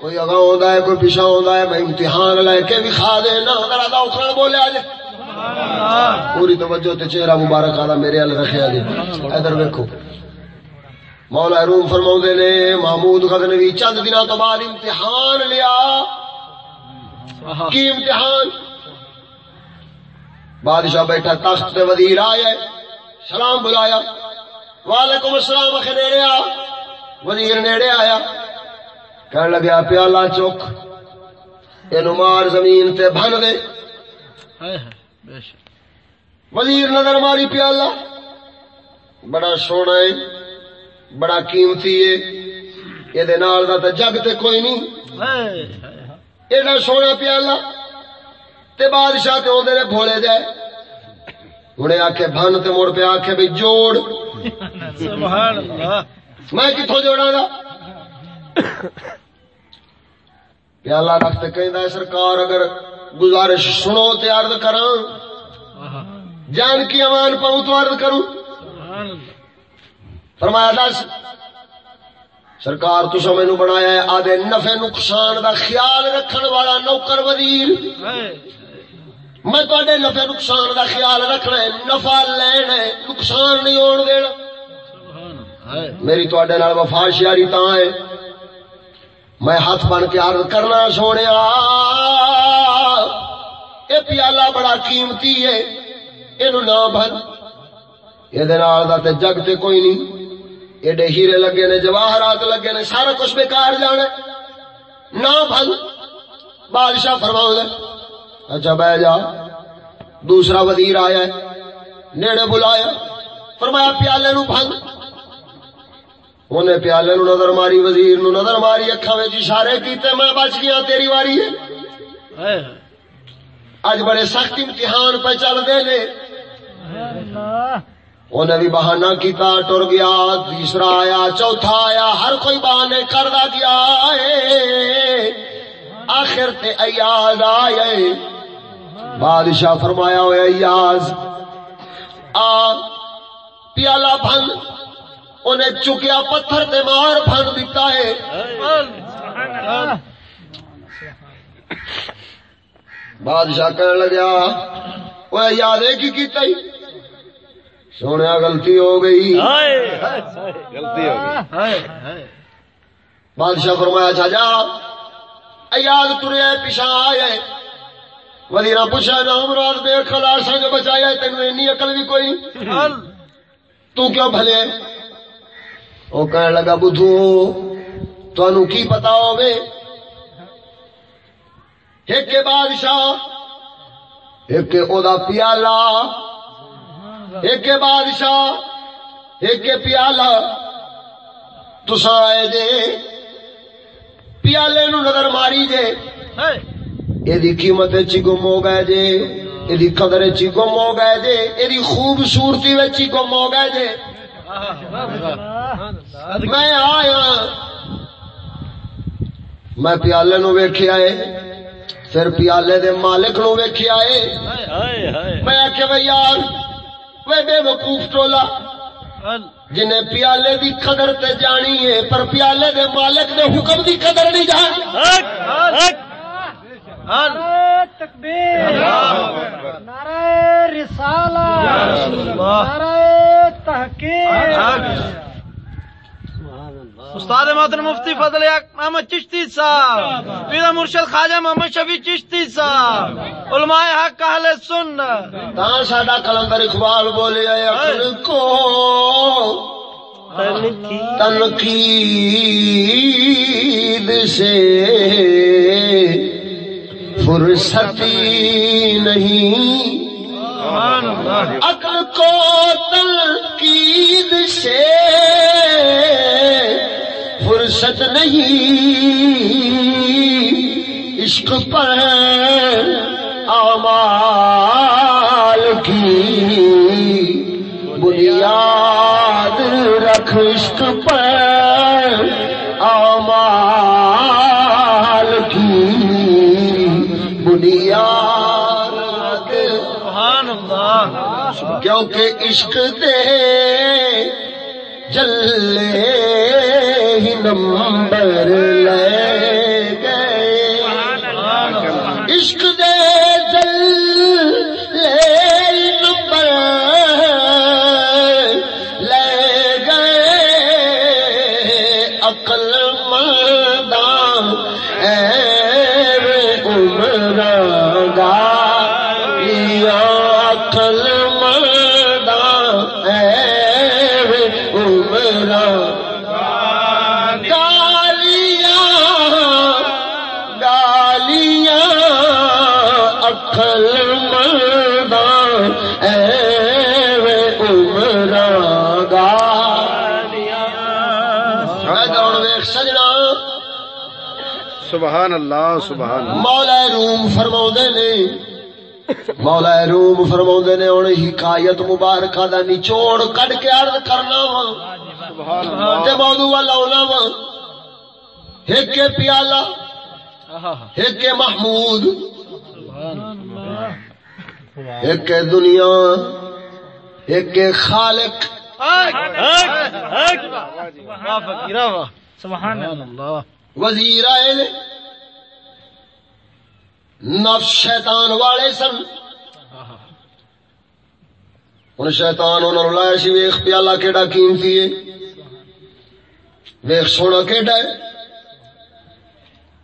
کوئی اگاں آتا ہے، کوئی پیچھا آتا ہے میں امتحان لے کے بھی کھا دے دینا ذرا اکھڑ بولے آج۔ پوری توجہ تے چہرہ مبارک آدھا میرے ال رکھے جی ادھر ویکو مولا روم فرما نے، محمود غزنوی چند دنوں تو بعد امتحان لیا۔ کی امتحان؟ بادشاہ بیٹھا تخت تے وزیر آیا، سلام بلایا۔ وعلیکم السلام اخ نیڑے وزیر نیڑے آیا۔ کہنے لگیا پیالہ چوک یہ مار زمین تے بن دے۔ وزیر نظر ماری پیالہ۔ بڑا سونا ہے بڑا قیمتی ہے۔ یہ نال دا تے جگ تے کوئی نہیں۔ ایڈا سونا پیالہ۔ تے بادشاہ تے اوندے نے بھولے جائے ہنے آکھے بھن تے مڑ پہ آکھے بھی جوڑ۔ سبحان اللہ۔ میں کتوں جوڑا گا؟ پیالہ رکھتے کہیں سرکار اگر گزارش سنو تے عرض کراں، جان کی امان پاؤں تو عرض کروں۔ فرمایا، دس۔ سرکار تو مینو بنایا ہے آدھے نفع نقصان دا خیال رکھن والا نوکر وزیر۔ میں تے نفع نقصان دا خیال رکھنا ہے، نفع لینا ہے، نقصان نہیں ہون دینا۔ میری تے وفا شیاری تا ہے۔ میں ہاتھ بن کے عرض کرنا سونے یہ پیالہ بڑا قیمتی ہے یہ نہ بھر یہ جگ تے کوئی نہیں۔ ایڈے ہیرے لگے نے، جواہرات لگے نے، سارا کچھ بیکار جانا نہ بادشاہ فرماؤ دے اچھا بہ جا۔ دوسرا وزیر آیا ہے، نیڑے بلایا۔ فرمایا پیالے نو بھن۔ انہیں پیالے نو نظر ماری وزیر نو نظر ماری اکھا میں اشارے کیتے میں بچ گیا تیری واری ہے اج بڑے سخت امتحان پہ چل دے نے انہیں بھی بہانہ کیتا ٹر گیا تیسرا آیا چوتھا آیا ہر کوئی بہانے کردا گیا آخر تے ایاز آئے بادشاہ فرمایا ہوئے ایاز آ پیالہ بھن انہیں چکیا پتھر تے مار بھن دیتا ہے۔ بادشاہ کہنے لگیا وہ یاد ہے کی کیتا ہی؟ سونے غلطی ہو گئی۔ غلطی ہو گئی۔ بادشاہ فرمایا چا جا ایاد تریا پیچھا آیا وزیر پوچھا نام رات بے خلا سنگ بچایا تینوں اینی عقل بھی کوئی؟ تو کیوں بھلے؟ وہ کہنے لگا بدھو تنو کی پتا ہوے ایک بادشاہ ایک او دا پیالہ ایک بادشاہ ایک پیالہ۔ تسا آئے جے پیالے نو نظر ماری جے۔ یہ قیمت چی گم ہو گئے جے یہ قدر چی گم ہو گئے جے یہ خوبصورتی چی گم ہو گئے جے۔ میں آیا میں پیالے نو ویکھیا ہے، پھر پیالے دے مالک نو ویکھیا ہے۔ میں آخیا بھائی یار وہ بے وقوف ٹولا۔ جنہیں پیالے دی قدر تے جانی ہے، پر پیالے دے مالک دے حکم دی قدر نہیں جانی۔ نعرہ تکبیر نعرہ رسالہ نعرہ تحقیق۔ استاد محترم مفتی فضل حق محمد چشتی صاحب پیر مرشد خواجہ محمد شفیع چشتی صاحب علماء حق اہل سن تا ساڈا کلندر اقبال بولے عقل کو تنقید سے فرصتی نہیں۔ عقل کو تنقید سے فرصت نہیں۔ عشق پر اعمال کی بنیاد رکھ عشق پر۔ کیونکہ عشق دے جلے ہی نمبر لے سبحان اللہ سبحان اللہ۔ مولا روم فرما نے مولا روم فرما نے ہوں حکایت مبارکہ دا نچوڑ کڈ کے عرض کرنا وا۔ سبحان تے اللہ موضوع والا ہونا وا۔ ایک پیالہ ایک محمود۔ ایک دنیا ایک خالق۔ سبحان اللہ۔ وزیر آئے نفس شیطان والے سن۔ ہوں شیطان انہوں نے لایا سی ویخ پیالہ کیڑا قیمتی ہے۔ ویخ سونا ہے۔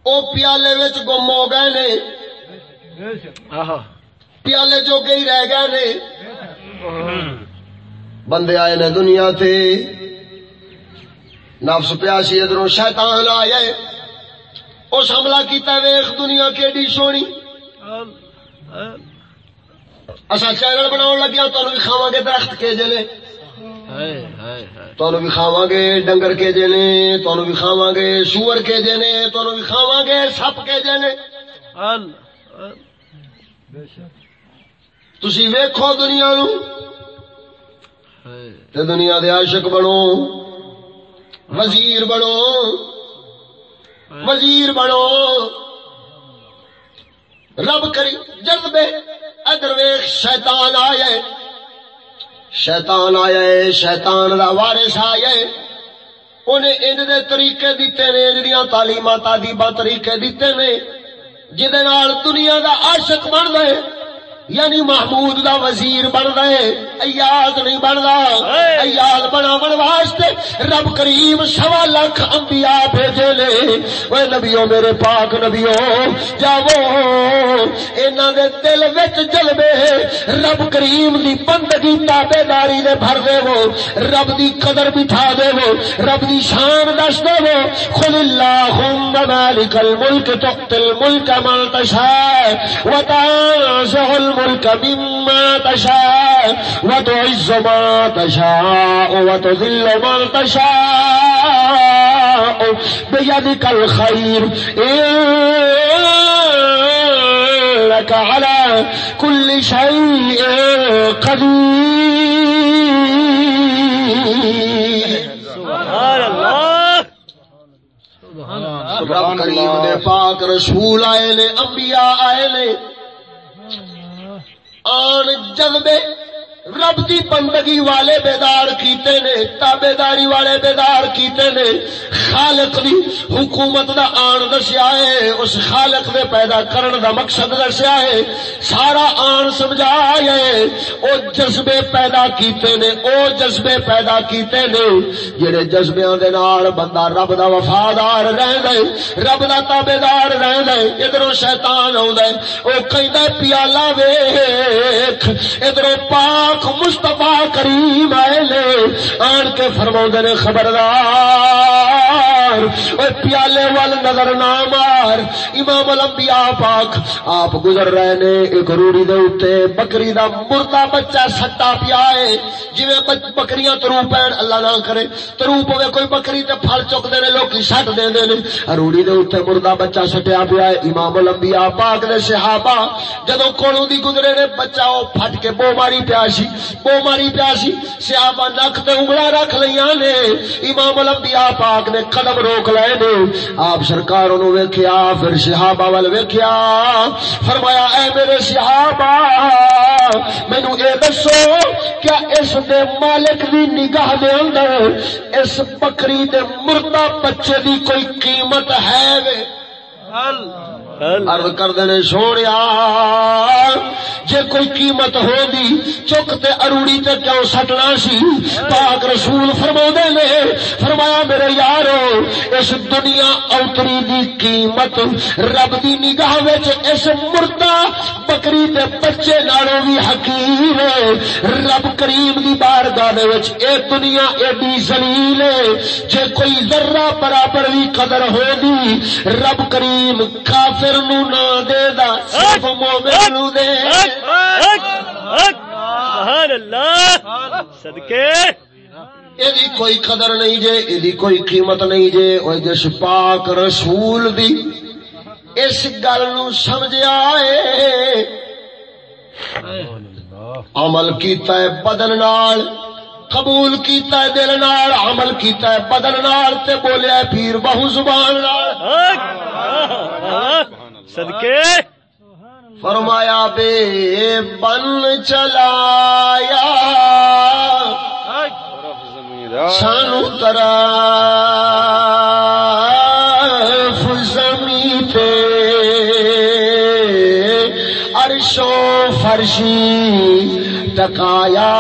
او پیالے وچ گم ہو گئے نے۔ پیالے جو گئی رہ گئے نے۔ بندے آئے نے دنیا تے۔ نفس پیاسی ادھروں شیطان آئے۔ اس حملہ کیتا ویخ دنیا کیڈی سونی۔ اصا چینل بناؤ لگیا تمہیں بھی کھاوا گے درخت کے جلے۔ تمہیں بھی کھاوا گے ڈنگر کے جنے تمہیں بھی کھاوا گے سور کے جنے تمہیں بھی کھاوا گے سپ کے جنے تسی ویکھو دنیا نو۔ تے دنیا دے عاشق بنو وزیر بنو۔ وزیر بنو۔ رب کری جذبے ادر ویخ شیطان آئے۔ شیطان آئے، شیطان دا وارث آئے۔ انہیں ان دے طریقے دیتے نے ان دیاں تعلیمات تادیباں طریقے دیتے نے جہد نال دنیا دا عاشق بن گئے یعنی محمود دا وزیر بن گئے ایاز نہیں بندا۔ ایاز بناون واسطے رب کریم سوا لاکھ انبیاء بھیجے نے وہ نبیو میرے پاک نبیو جاو اینا دے دل وچ جلبے رب کریم دی بندگی تابے داری دے بھر دے وہ رب دی قدر بٹھا دے وہ رب دی شان دس دے وہ خل اللہم مالک الملک تقت الملک من تشاء وتنزع الملک مما تشاء وتعز ما تشاء وتذل من تشاء. بيدك الخير إنك على كل شيء قدير. سبحان اللہ. رب کریم نے پاک رسول آئے نے انبیاء آئے نے آن جذبے رب دی بندگی والے بیدار کیتے نے تابے داری والے بیدار کیتے نے۔ خالق دی حکومت دا آن دسیا ہے، اس خالق دے پیدا کرن دا مقصد دسیا ہے۔ سارا آن سمجھا ہے، او جذبے پیدا کیتے نے، او جذبے پیدا کیتے نے۔ جڑے جذبیاں دے نال بندہ رب دا وفادار رہندا ہے، رب دا تابعدار رہندا ہے، ادھروں شیطان آوندا ہے، او کہندا پیالہ ویکھ، ادھروں پاک مصطفیٰ کریم آئے لے، آن کے فرماؤں نے خبردار پیالے وال نظر نہ مار، امام الانبیاء پاک آپ گزر رہے نے، ایک روڑی دے اوتے بکری دا مردہ بچہ سٹا پیا ہے، جویں بکریاں ترو پین اللہ نہ کرے، ترو پوے کوئی بکری تے پھل چکدے نے، لوکی سٹ دیندے نے۔ روڑی دے اوتے مردہ بچہ سٹیا پیا ہے، امام الانبیاء پاک دے صحابہ، جدوں کولوں دی گزرے نے، بچہ او پھٹ کے بو ماری پیا سی بو ماری پیا سی صحابہ نک تے انگلا رکھ لیاں نے۔ امام الانبیاء پاک نے قدم روک لے نے۔ آپ سرکار نو ویکھیا، پھر صحابہ ول ویکھیا۔ فرمایا، اے میرے صحابہ مینوں اے دسو کیا اس دے مالک دی نگاہ دے اندر اس بکری دے مردہ بچے دی کوئی قیمت ہے وے؟ اللہ۔ عرض کر دینے سونیا جے کوئی قیمت ہو دی چکتے اروڑی تے کیوں سٹنا سی؟ پاک رسول فرما نے، فرمایا میرے یارو، اس دنیا اوتری دی قیمت رب دی نگاہ وچ، اس مردہ بکری تے بچے نالوں بھی حقیر ہے۔ رب کریم دی بارگاہ دے وچ، اے دنیا ایڈی ذلیل ہے، جے کوئی ذرہ برابر بھی قدر ہو دی رب کریم کافر نو نہ دے دا صرف مومن نو دے۔ سبحان اللہ صدقے ایدی کوئی قدر نہیں جے ایدی کوئی قیمت نہیں جے۔ او جس پاک رسول دی اس گل نو سمجھیا اے عمل کیتا ہے بدن نال قبول کیتا ہے دل نال عمل کیتا ہے بدن نال تے بولیا پیر بہو زبان نال۔ صدقے؟ فرمایا بے بن چلایا۔ سانو ترا زمین تے عرشو فرشی تکایا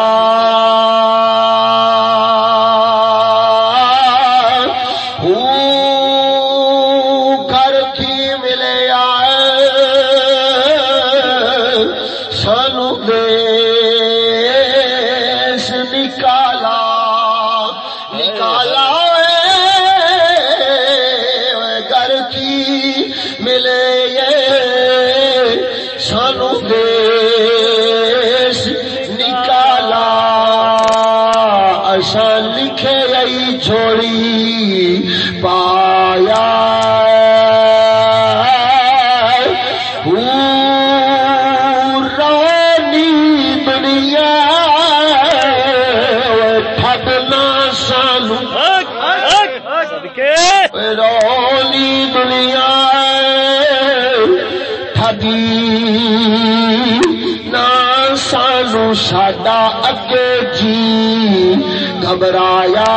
اگے جی گھبرایا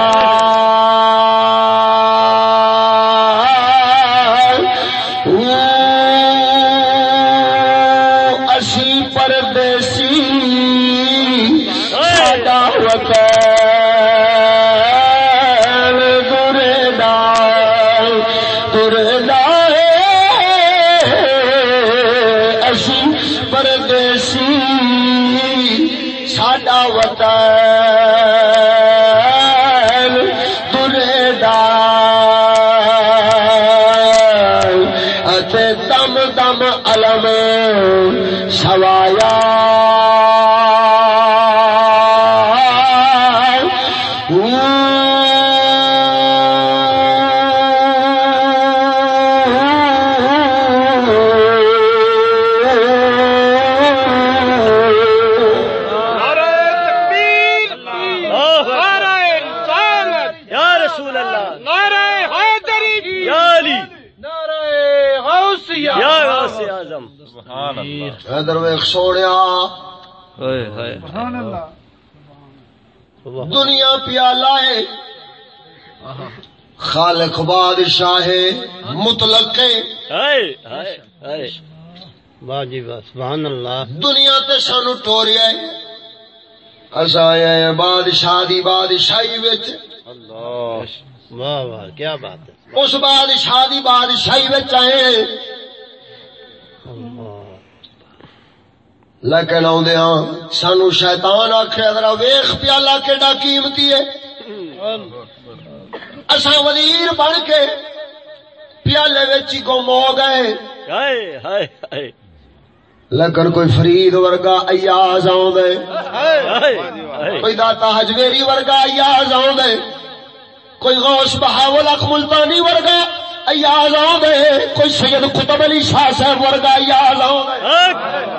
خالق بادشاہ مطلق ہے۔ ہائے ہائے ہائے۔ واہ جی واہ سبحان اللہ۔ دنیا تے سانو ٹوریا ہے۔ اسا ہیں بادشاہ دی بادشاہی وچ۔ اللہ۔ واہ واہ کیا بات ہے۔ اس بادشاہ دی بادشاہی وچ آئے ہیں۔ لیکن آدھے ہاں سانو شیطان آخر ذرا ویخ پیالہ کیڈا قیمتی ہے۔ اسا وزیر بن کے پیالے وچ ہی گم ہو گئے۔ ہائے ہائے ہائے۔ لیکن کوئی فرید ورگا ایاز ہائے ہائے کوئی داتا حجویری ورگا ایاز آدھے کوئی غوث بہاول اخ ملتانی ورگا ایاز آدھے کوئی سید قطب علی شاہ صاحب ورگا ایاز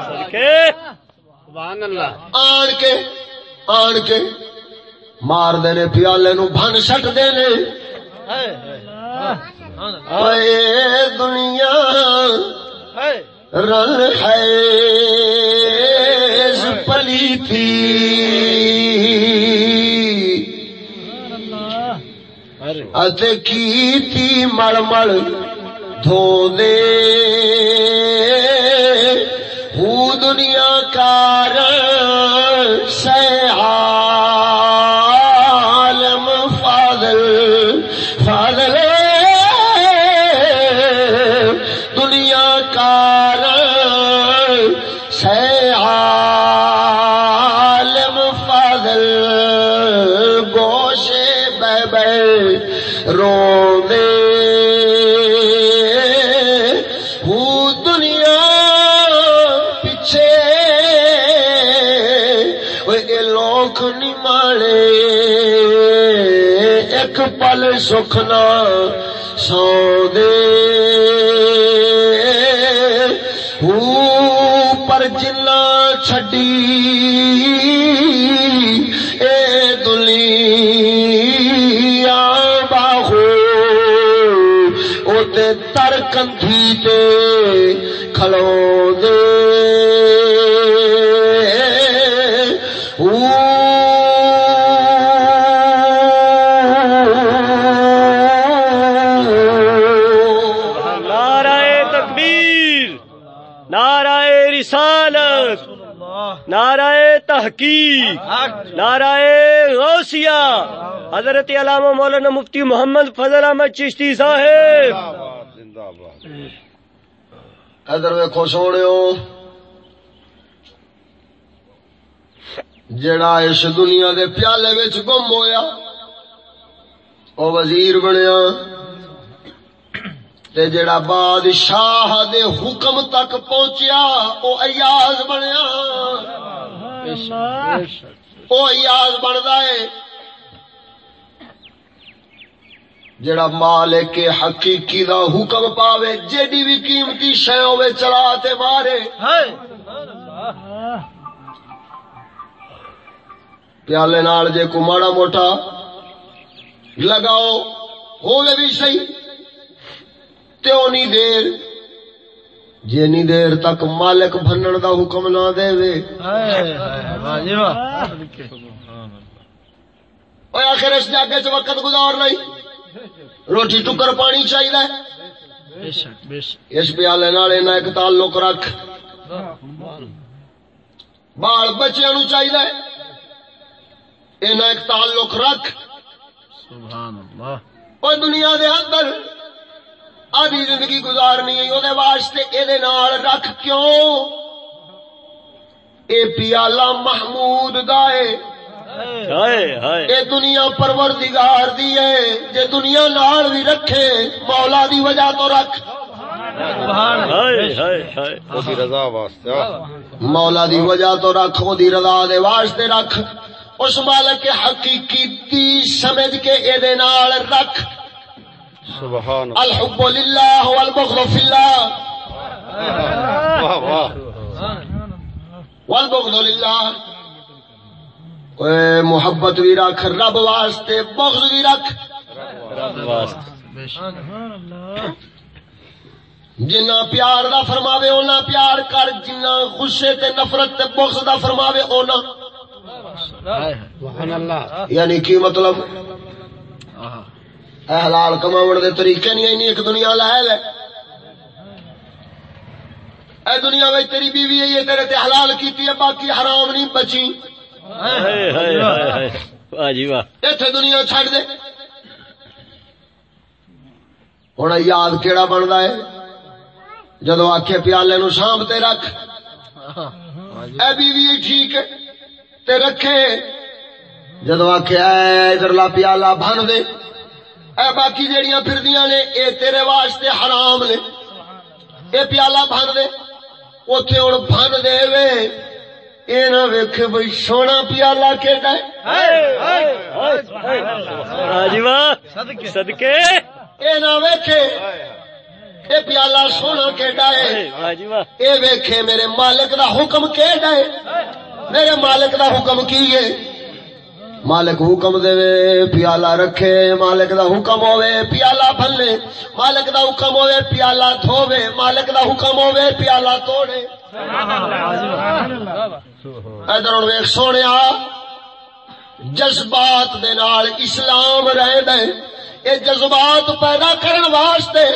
صدقے۔ سبحان اللہ۔ آن کے آن کے۔ مار دینے پیالے نو بھن سٹ دینے اے دنیا رن ہے پلی تھی اتے کی تھی مڑ مڑ دھو دے ہو دنیا کار سے دنیا کار سے عالم فاضل گوشے بہ بہ رو دے ہو دنیا پیچھے وہ لوک نماڑے ایک پل سکھنا سو دے تے کھلو دے نعرہ تحقیق، نعرہ غوثیہ۔ حضرت علامہ مولانا مفتی محمد فضل احمد چشتی صاحب۔ ادھر ویکو سونے جڑا اس دنیا دے پیالے وچ گم ہویا او وزیر بنیا۔ تے جڑا بادشاہ دے حکم تک پہنچیا او ایاز بنیا۔ او ایاز بندا ہے۔ جڑا مالک حقیقی دا حکم پاوے جیڑی بھی قیمتی شے ہوے چلا تے مارے۔ پیالے نال جے کو ماڑا موٹا لگاؤ ہوے بھی صحیح۔ تے اونی دیر جینی دیر تک مالک بھنن دا حکم نہ دے وے اوے آخر اس جاگے چ وقت گزار نہیں روٹی ٹکر پانی چاہیے۔ اس پیالے نال ایک تعلق رکھ۔ بال بچیاں نو چاہیے۔ اینا ایک تعلق رکھ۔ اور دنیا دے اندر آدھی زندگی گزارنی ہے وہ واسطے یہ رکھ کیوں؟ اے پیالہ محمود دائے اے دنیا پروردگار دی ہے جی دنیا نال بھی رکھے مولا دی وجہ تو رکھ۔ رضا واسطے مولا دی وجہ تو رکھ دی رضا دے واسطے رکھ۔ اس مالک حقیقی دی سمجھ کے اے نال رکھ۔ سبحان الحب للہ والبغض فی اللہ۔ واہ واہ۔ والبغض للہ۔ اے محبت بھی رکھ رب واسطے بغض بھی رکھ۔ رب واسطے۔ جنہ پیار دا فرماوے اونا پیار کر جنہ غصے تے نفرت تے بغض دا فرماوے اونا۔ سبحان اللہ یعنی کی مطلب؟ اے حلال کماون دے طریقے نہیں اینی ایک دنیا لائے لے اے دنیا میں تیری بیوی ہے یہ تیرے تے حلال کیتی ہے باقی حرام نہیں بچی۔ واہ جی واہ ایتھے دنیا چھڑ دے ہن یاد کیڑا بندا ہے جدو آکھے پیالے نو سانب تے رکھ اے بیوی ٹھیک تے رکھے جدو آکھے اے ادھرلا پیالہ بھن دے اے باقی جیڑیاں پھردیاں نے اے تیرے واسطے حرام نے اے پیالہ بھن دے اوتھے ہن بھن دے وے اے نہ ویکھے بھئی سونا پیالہ جی اے نہ ویکھے اے پیالہ سونا ہے۔ جی اے ویکھے میرے مالک دا حکم کیڑا ہے۔ میرے مالک دا حکم کی ہے؟ مالک حکم دے پیالہ رکھے مالک دا حکم ہوے پیالہ بھلے۔ مالک دا حکم ہوے پیالہ دھوے مالک دا حکم ہوے پیالہ توڑے۔ ادھر ہن ویکھ سونیا، جذبات دے نال اسلام رہ دے اے جذبات پیدا کرن واسطے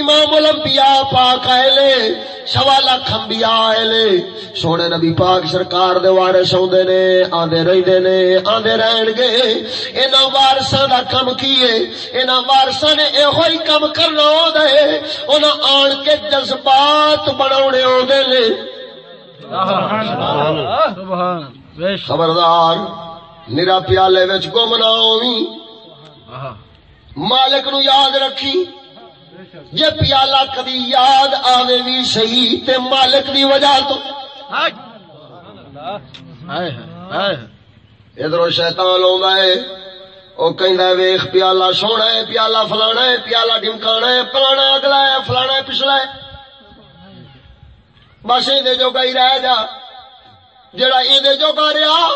امام الانبیاء پاک آئے لے، سوا لاکھ انبیاء آئے لے۔ سونے نبی پاک سرکار دے وارث ہوندے نے، آندے رہندے نے، آندے رہن گے۔ انہاں وارثاں دا کم کیے انہاں وارثاں نے ایہو ہی کم کرنا ہوندا ہے۔ انہاں آن کے جذبات بناونے ہوندے نے۔ خبردار میرا پیالے وچ گم نہ مالک نو یاد رکھی۔ جے پیالہ کدی یاد آوے بھی صحیح تے مالک دی وجہ تو۔ ادھر شیطان کہندا ہے ویکھ پیالہ سونا ہے پیالہ فلانا ہے پیالہ ڈمکانا ہے فلانا اگلا ہے فلانا ہے پچھلا ہے۔ بس یہ جو گئی رہ جا۔ جڑا یہ جو گا رہا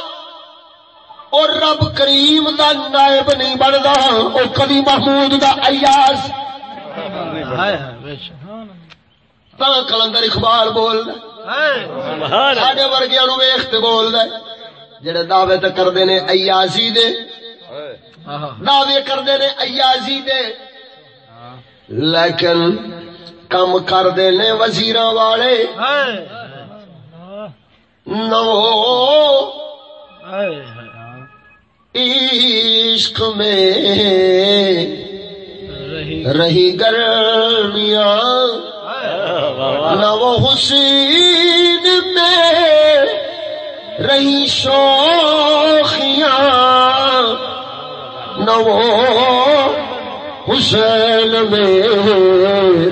اور رب کریم دا نائب نہیں بنتا وہ کدی محمود دا ایاز تا کلندر اخبار بول سبحان ساڈے ورگیا نو ویختے بول جڑے دعوے تے کردے نے ایازی دے۔ دعوے کردے نے ایازی دے۔ لیکن کم کردے نے وزیراں والے۔ نو عشق میں رہی۔ گرمیاں۔ نہ وہ حسین میں رہی شوخیاں۔ نہ وہ حسین میں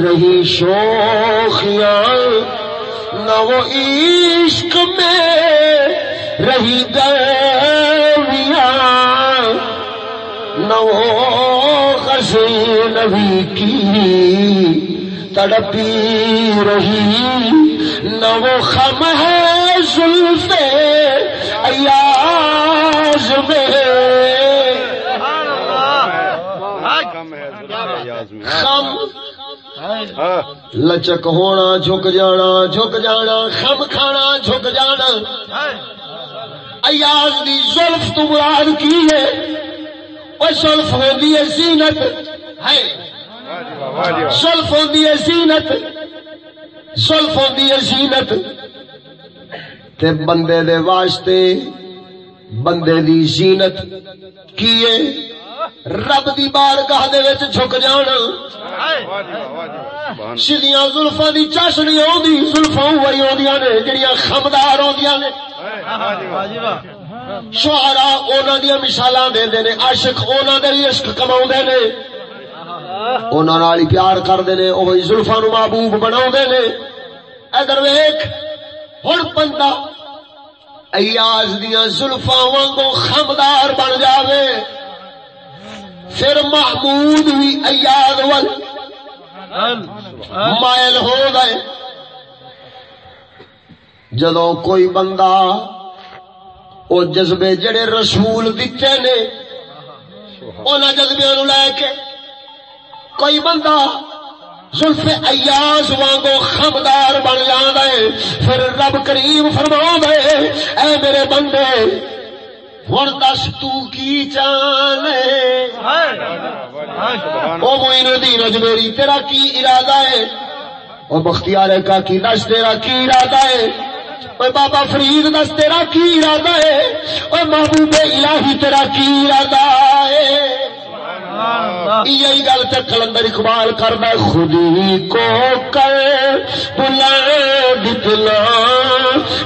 رہی شوخیاں، نہ وہ عشق میں رہی گرمیاں نہ وہ غزل نبی کی تڑپی رہی، نہ وہ خم ہے زلف ایاز میں کم ہے ریاض میں خم ہاں لچک ہونا جھک جانا جھک جانا خم کھانا جھک جانا۔ ایاز دی زلف تو مراد کی ہے؟ وہ زلف ہوندی ہے زینت۔ ہے۔ واہ جی واہ زلف ہوندی ہے زینت۔ زلف ہوندی ہے زینت۔ تے بندے دے واسطے بندے دی زینت کیے رب دی بارگاہ دے وچ جھک جانا سیدیاں زلفاں دی چاشنی آدھی زلفاں وہی آدیاں نے، جڑیاں خمدار آدیاں نے۔ شہرا انہوں دیا مثالاں دے دے نے، عاشق انہوں دے بھی عشق کماؤں دے نے۔ انہوں نال ہی پیار کرتے نے وہی زلفاں نو محبوب بناؤں دے نے۔ ادھر ویک ہن بندہ ایاز دیا زلفاں وانگو خمدار بن جاوے۔ پھر محمود بھی ایاد ول مائل ہو گئے۔ جدو کوئی بندہ او جذبے جڑے رسول دیتے نے انہاں جذبے لے کے کوئی بندہ زلف ایاز وانگو خمدار بن جاندا ہے پھر رب کریم فرما اے میرے بندے ہن دس معین الدین اجمیری تیرا کی ارادہ ہے؟ او بختیار کا کی دس تیرا کی ارادہ ہے؟ اوے بابا فرید دس تیرا کی ارادہ ہے؟ اوے محبوب الہی تیرا کی ارادہ ہے؟ یہی گل تے کلندر اقبال کردا ہے، خودی کو کر بلا دتلا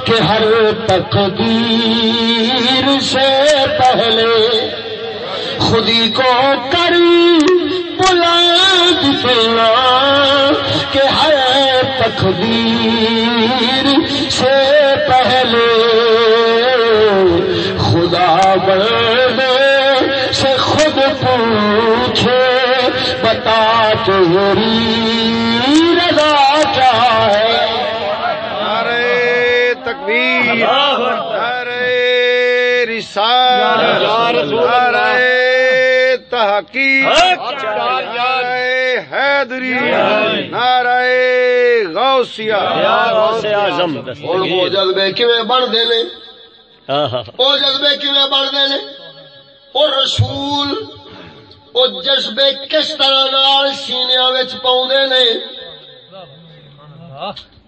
کہ ہر تقدیر سے پہلے خودی کو کر بلا دتلا کہ ہر تقدیر سے پہلے خدا بنے تیری رضا کیا ہے؟ نعرہ تکبیر نعرہ رسالت نعرہ تحقیق حیدری غوثیہ۔ وہ جذبے کیویں بنتے نے وہ جذبے کیویں رسول وہ جذبے کس طرح نال سینیا پاؤں نے؟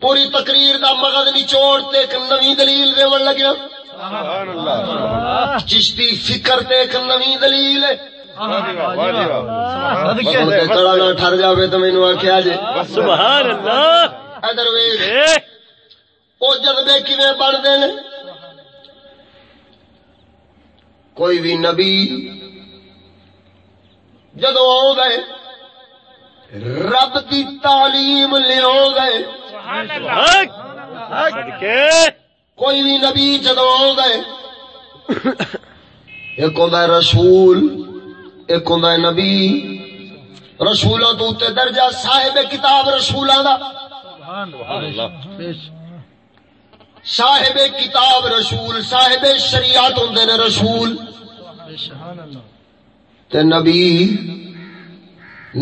پوری تقریر دا مغز نچوڑ تے ایک نوی دلیل دون لگیا۔ سبحان اللہ۔ چشتی فکر تے ایک نوی دلیل۔ ہے جی جی نہ ٹھر جاوے تو سبحان اللہ۔ ادھر ویکھ۔ اے، وہ جذبے کیویں بنتے نے؟ کوئی بھی نبی جدو آؤ گئے رب دی تعلیم لیا گئے۔ کوئی بھی نبی جدو آؤ گئے ایک ہوں رسول ایک ہوں نبی۔ رسولوں تو تے درجہ صاحب کتاب رسولوں دا۔ صاحب کتاب رسول صاحب شریعت ہوں نے رسول۔ تے نبی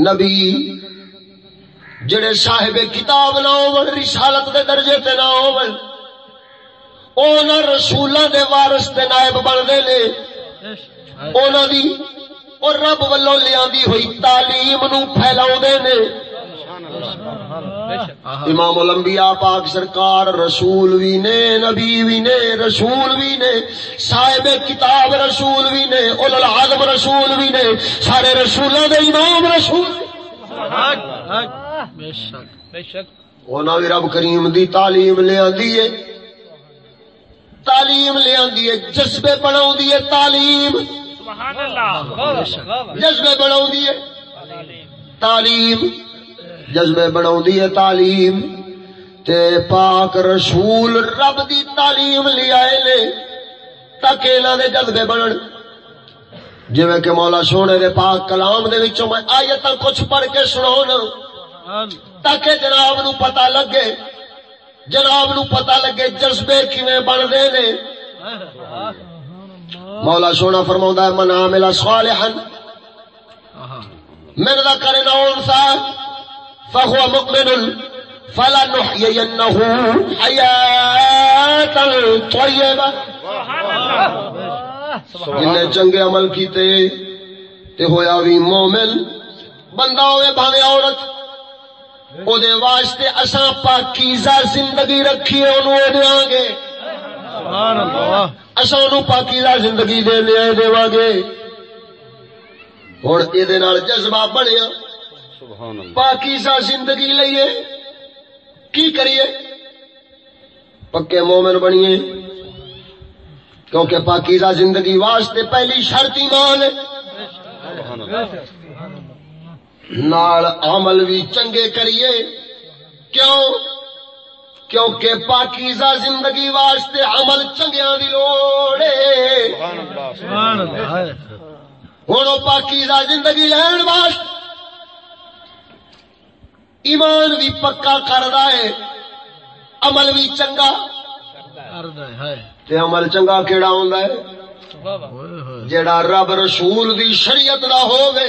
نبی جڑے صاحب کتاب نہ ہون، رسالت دے درجے تے نہ ہون، اونا رسولاں دے وارث تے نائب بندے نے۔ اونا دی اور رب والوں لیاندی ہوئی تعلیم نو پھیلاؤ دے نے۔ امام الانبیاء پاک سرکار رسول بھی نے نبی بھی نے رسول بھی نے صاحب کتاب رسول بھی نے اول العظم رسول بھی نے سارے رسولوں دے امام رسول انہاں بھی رب کریم دی تعلیم لے آندی ہے. تعلیم لے آندی ہے جذبے بناؤ ہے تعلیم. جذبے بناؤ ہے. تعلیم. جذبے بناؤ ہے تعلیم تے پاک رسول رب دی تعلیم لے آئے نے تاکہ انہاں دے جذبے بنن۔ جویں کہ مولا سونے دے پاک کلام دے وچوں میں آیتاں کچھ پڑھ کے سناؤں تاکہ جناب نو پتہ لگے۔ جناب نو پتہ لگے جذبے کیویں بندے نے۔ مولا سونا فرماوندا ہے من عامل صالحا من ذکر او انثى فهو مؤمن فلنحيينه حياة طيبة. جن نے چنگے عمل کیتے تے ہویا بھی مومن بندہ ہوئے بھاوے عورت او دے واسطے اساں پاکیزہ زندگی رکھی انہوں او دیاں گے اساں انہوں پاکیزہ زندگی دے لے دیواں گے ہن اے دے نال جذبہ بنیا سبحان اللہ پاکیزہ زندگی لئیے۔ کی کریے؟ پکے مومن بنیے۔ کیونکہ پاکیزہ زندگی واسطے پہلی شرط ایمان نال عمل بھی چنگے کریے۔ کیوں؟ کیونکہ پاکیزہ زندگی واسطے عمل چنگیاں دی لوڑ ہے۔ پاکیزہ زندگی لین واسطے۔ ایمان بھی پکا کردا ہے، عمل بھی چنگا۔ تے عمل چنگا کیڑا ہوندا ہے؟ جیڑا رب رسول دی شریعت دا ہووے۔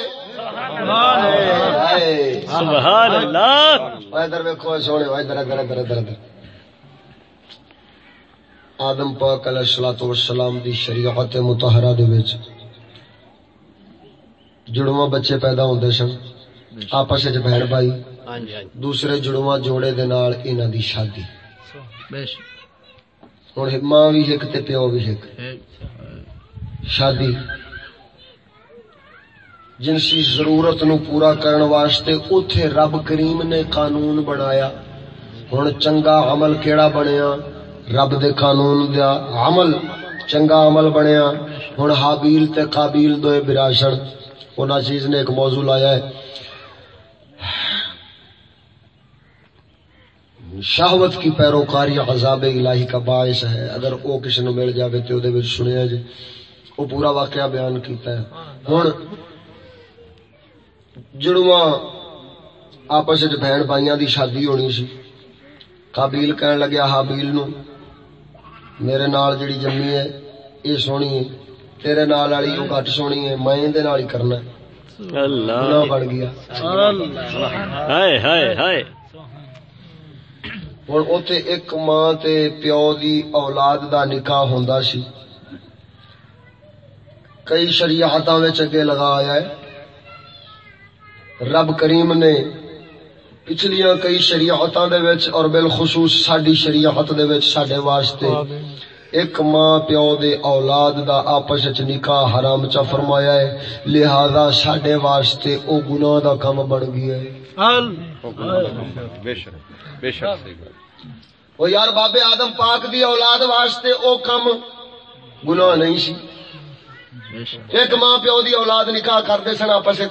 سبحان اللہ۔ ادھر ویکھو سونے ادھر ادھر ادھر ادھر۔ آدم پاک علیہ الصلوۃ والسلام دی شریعت مطہرہ دے وچ جڑواں بچے پیدا ہوندے سن، آپس وچ بہن بھائی۔ دوسرے جڑواں جوڑے دے نال انہاں دی شادی۔ ہن ماں بھی ایک تے پیو بھی ایک شادی۔ جنسی ضرورت نو پورا کرن واسطے اوتھے رب کریم نے قانون بنایا۔ ہن چنگا عمل کیڑا بنیا؟ رب دے قانون دا عمل چنگا عمل بنیا۔ ہن حابیل تے قابیل دوے براشن۔ انہاں چیز نے ایک موضوع لایا ہے۔ شہوت کی پیروکاری عذاب الہی کا باعث ہے۔ اگر او کسی نو مل او دے وچ سنیا جی او پورا واقعہ بیان کیتا ہے۔ ہن جڑواں آپس بہن بھائیاں دی شادی ہونی سی قابیل کہن لگیا حابیل نو میرے نال جڑی جمی ہے اے سونی ہے تیرے نال والی او گھٹ سونی ہے میں دے نال ہی کرنا اللہ۔ بن گیا۔ ہائے ہائے ہائے۔ ہن اوتھے ایک ماں تے پیو دی اولاد دا نکاح ہوندا سی کئی شریعتاں وچ اگے لگا آیا ہے رب کریم نے پچھلیاں کئی شریعتاں دے وچ اور بالخصوص ساڈی شریعت دے وچ ساڈے واسطے ایک ماں پیو دے اولاد دا آپس وچ نکاح حرام چا فرمایا ہے لہذا ساڈے واسطے او گناہ دا کم بن گیا ہے بے شک بے شک وہ یار بابے آدم پاک دی اولاد واسطے او کم گناہ نہیں سی۔ ایک ماں پیو دی اولاد نکاح کرتے سن آپس۔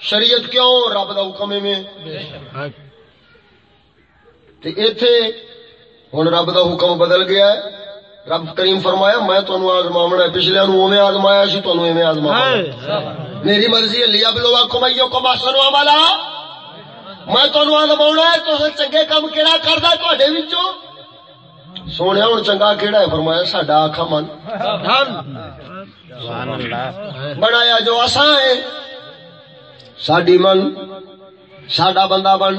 شریعت کیوں رب دا حکم میں؟ تے ایتھے ہن رب دا حکم بدل گیا ہے۔ رب کریم فرمایا میں تانوں آزماونا ہے۔ پچھلے نو اوویں آزمایا سی تانوں ایویں آزماونا۔ میری مرضی ہے لیا بلوا کمائیو کم احسن عملا میں تانوں آزماونا ہے تساں چنگے کم کیڑا کردا تواڈے وچوں؟ سونیا ہن چنگا کیڑا ہے فرمایا ساڈا آکھا من۔ بنایا جو اساں ہے ساڈی من ساڈا بندہ بن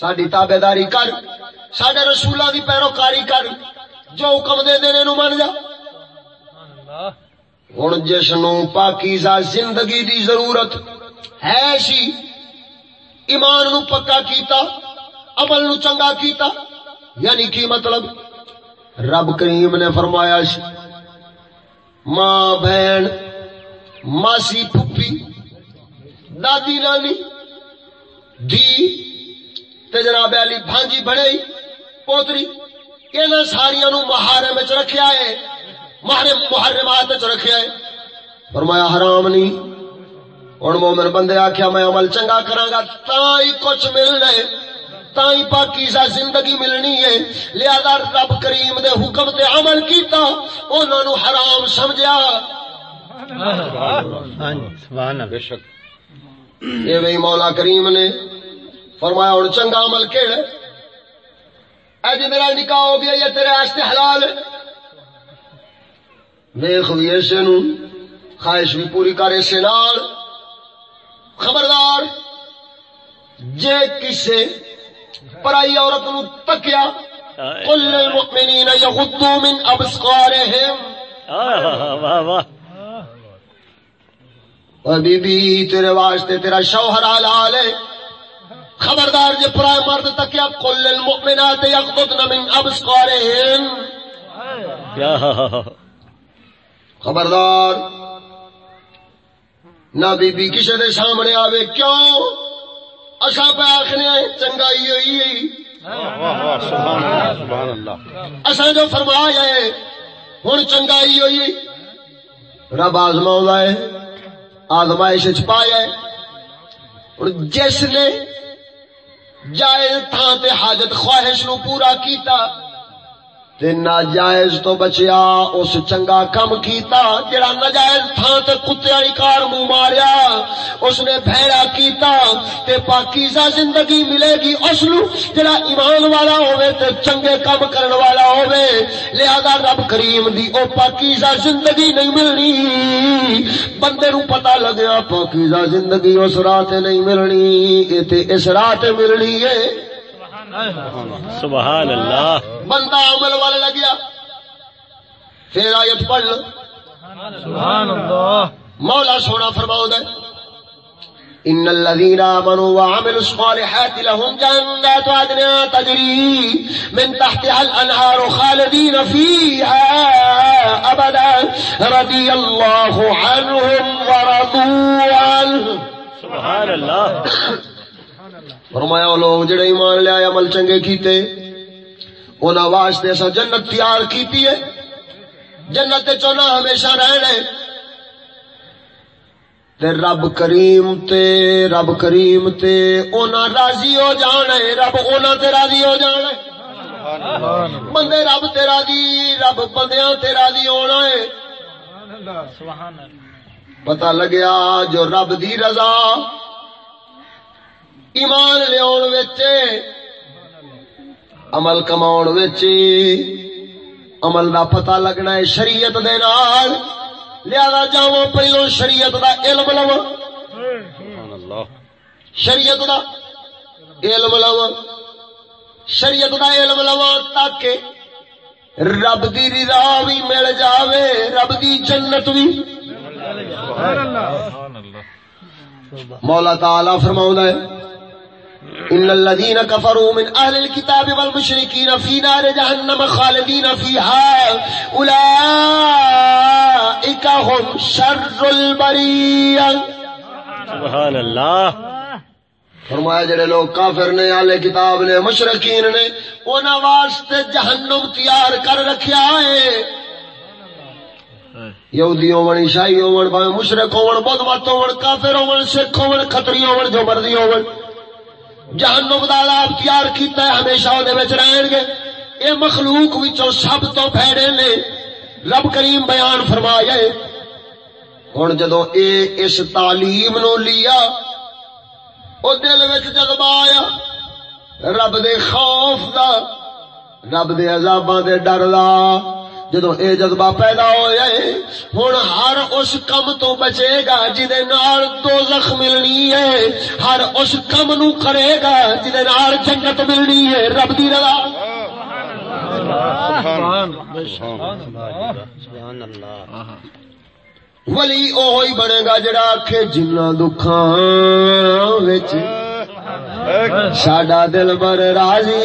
ساڈی تابے داری کر ساڈے رسولاں دی پیروکاری کر جو حکم دے دے نو من جا۔ ہن جس نو پاکیزہ زندگی دی ضرورت ہے سی ایمان نو پکا کیتا، عمل نو چنگا کیتا یعنی کی مطلب؟ رب کریم نے فرمایا سی ماں بہن، ماسی، پھپھی، دادی، نانی دی تے جناب علی بھانجی بڑے پوتری انہاں ساریاں نو محارم وچ رکھیا ہے، محرم محرمات وچ رکھیا ہے۔ فرمایا، حرام نہیں۔ ہن مومن بندے آکھیا میں عمل چنگا کراں گا تاں ہی کچھ ملنا ہے۔ تاں ہی پاکیزہ زندگی ملنی ہے۔ لہذا رب کریم دے حکم تے عمل کیتا انہاں نو حرام سمجھیا۔ جی سبحان بے شک۔ یہ وہی مولا کریم نے فرمایا ہوں چنگا عمل کہڑا اج میرا نکاح ہو گیا یہ تیرے واسطے حلال ہے۔ ویخ بھی اسے نو خواہش بھی پوری کر اسے نال۔ خبردار جے کسے پرائی عورت نو تکیا قل للمؤمنین یغضوا من ابصارهم واہ واہ اور بی بی تیرے واسطے تیرا شوہر حلال ہے۔ خبردار جے پرائے مرد تکیا قل للمؤمنات یغضضن من ابصارهن خبردار نہ بی بی کسی دے سامنے آوے کیوں؟ اصا پہ آخنے چنگائی ہوئی اللہ اصا جو فرمایا ہے ہوں چنگائی ہوئی۔ رب آزما ہے آزمائش پایا ہے۔ ہوں جس نے جائز تھان تے حاجت خواہش نو پورا کیتا تے ناجائز تو بچیا، اس چنگا کم کیتا، جڑا ناجائز تھان تے کتے والی کار منہ ماریا، اس نے بھیڑا کیتا تے پاکیزہ زندگی ملے گی اس نو جڑا ایمان والا ہوے تے چنگے کم کرن والا ہوے لہذا رب کریم دی او پاکیزہ زندگی نہیں ملنی۔ بندے نو پتہ لگیا، پاکیزہ زندگی اس راہ تے نہیں ملنی اے تے اس راہ تے ملنی ہے۔ سبحان اللہ۔ بندہ عمل والے لگیا پھر آیت پڑھ لو۔ سبحان اللہ۔ مولا سونا فرماؤ دے۔ ان الذين امنوا وعملوا الصالحات لهم جنات عدن تجري من تحتها الانهار خالدين فيها ابدا رضي الله عنهم ورضوا عنه۔ سبحان اللہ۔ فرمایا وہ لوگ جڑے ایمان لے آئے عمل چنگے کیتے انہاں واسطے اسا جنت تیار کیتی ہے۔ جنت چونا ہمیشہ رہنا ہے۔ تے رب کریم تے رب کریم تے انہاں راضی ہو جانا ہے۔ رب انہاں تے راضی ہو جانا ہے۔ بندے رب تے راضی رب بندیاں تے راضی ہونا ہے۔ پتہ لگیا جو رب دی رضا ایمان لیا عمل کماؤ عمل دا پتہ لگنا ہے شریعت دے نال۔ لیا جاؤ پہلو شریعت دا علم لو شریعت دا علم لو شریعت دا علم لو تاکہ رب دی رضا بھی مل جاوے رب دی جنت بھی مولا تعالی فرماؤں ہے ان الذين كفروا من اهل الكتاب والمشركين في نار جهنم خالدين فيها اولئك هم شر البريه سبحان اللہ۔ فرمایا جڑے لوگ کافر نے اہل کتاب نے مشرکین نے انہاں واسطے جہنم تیار کر رکھیا ہے۔ یہودی ہون عیسائی ہون بھاویں مشرک ہون بدھ مت ہون کافر ہون سکھ ہون کھتری ہون جو مرضی ہون۔ جہنم دا عذاب تیار کیتا ہے، ہمیشہ دے وچ رہن گے۔ اے مخلوق وچوں سب تو بھڑے نے۔ رب کریم بیان فرمایا ہے۔ ہن جدوں اے اس تعلیم نو لیا، او دل وچ جذبہ آیا۔ رب دے خوف دا، رب دے عذاباں دے ڈر دا۔ جدو اے جذبہ پیدا ہویا ہے ہن ہر اس کم تو بچے گا جدے نال دوزخ ملنی ہے۔ ہر اس کم نو کرے گا جدے نال جنت ملنی ہے۔ رب دی رضا۔ سبحان اللہ ولی اوہی بنے گا جڑا آکھے جنہ دکھاں وچ ساڈا دل بر راضی۔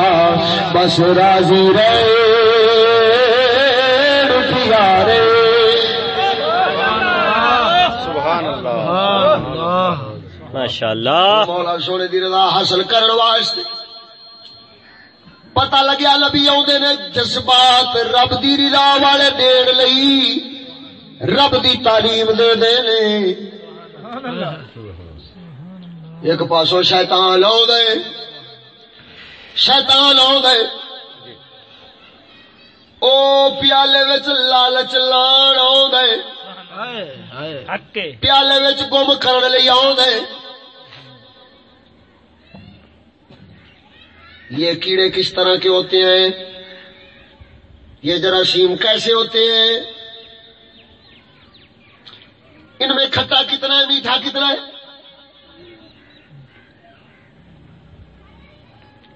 بس راضی رہے پیارے سبحان اللہ ماشاء اللہ مولا سونے دی رضا حاصل کرن واسطے۔ پتہ لگیا نبی آدھے نے جذبات رب دی رضا والے دین لئی رب دی تعلیم دے دینے ایک پاسو شیطان لو دے۔ شیطان لو دے او پیالے وچ لالچ لان آؤ دے پیالے وچ گم کرن لئی آؤ دے یہ کیڑے کس طرح کے ہوتے ہیں؟ یہ جراثیم کیسے ہوتے ہیں؟ ان میں کھٹا کتنا ہے میٹھا کتنا ہے؟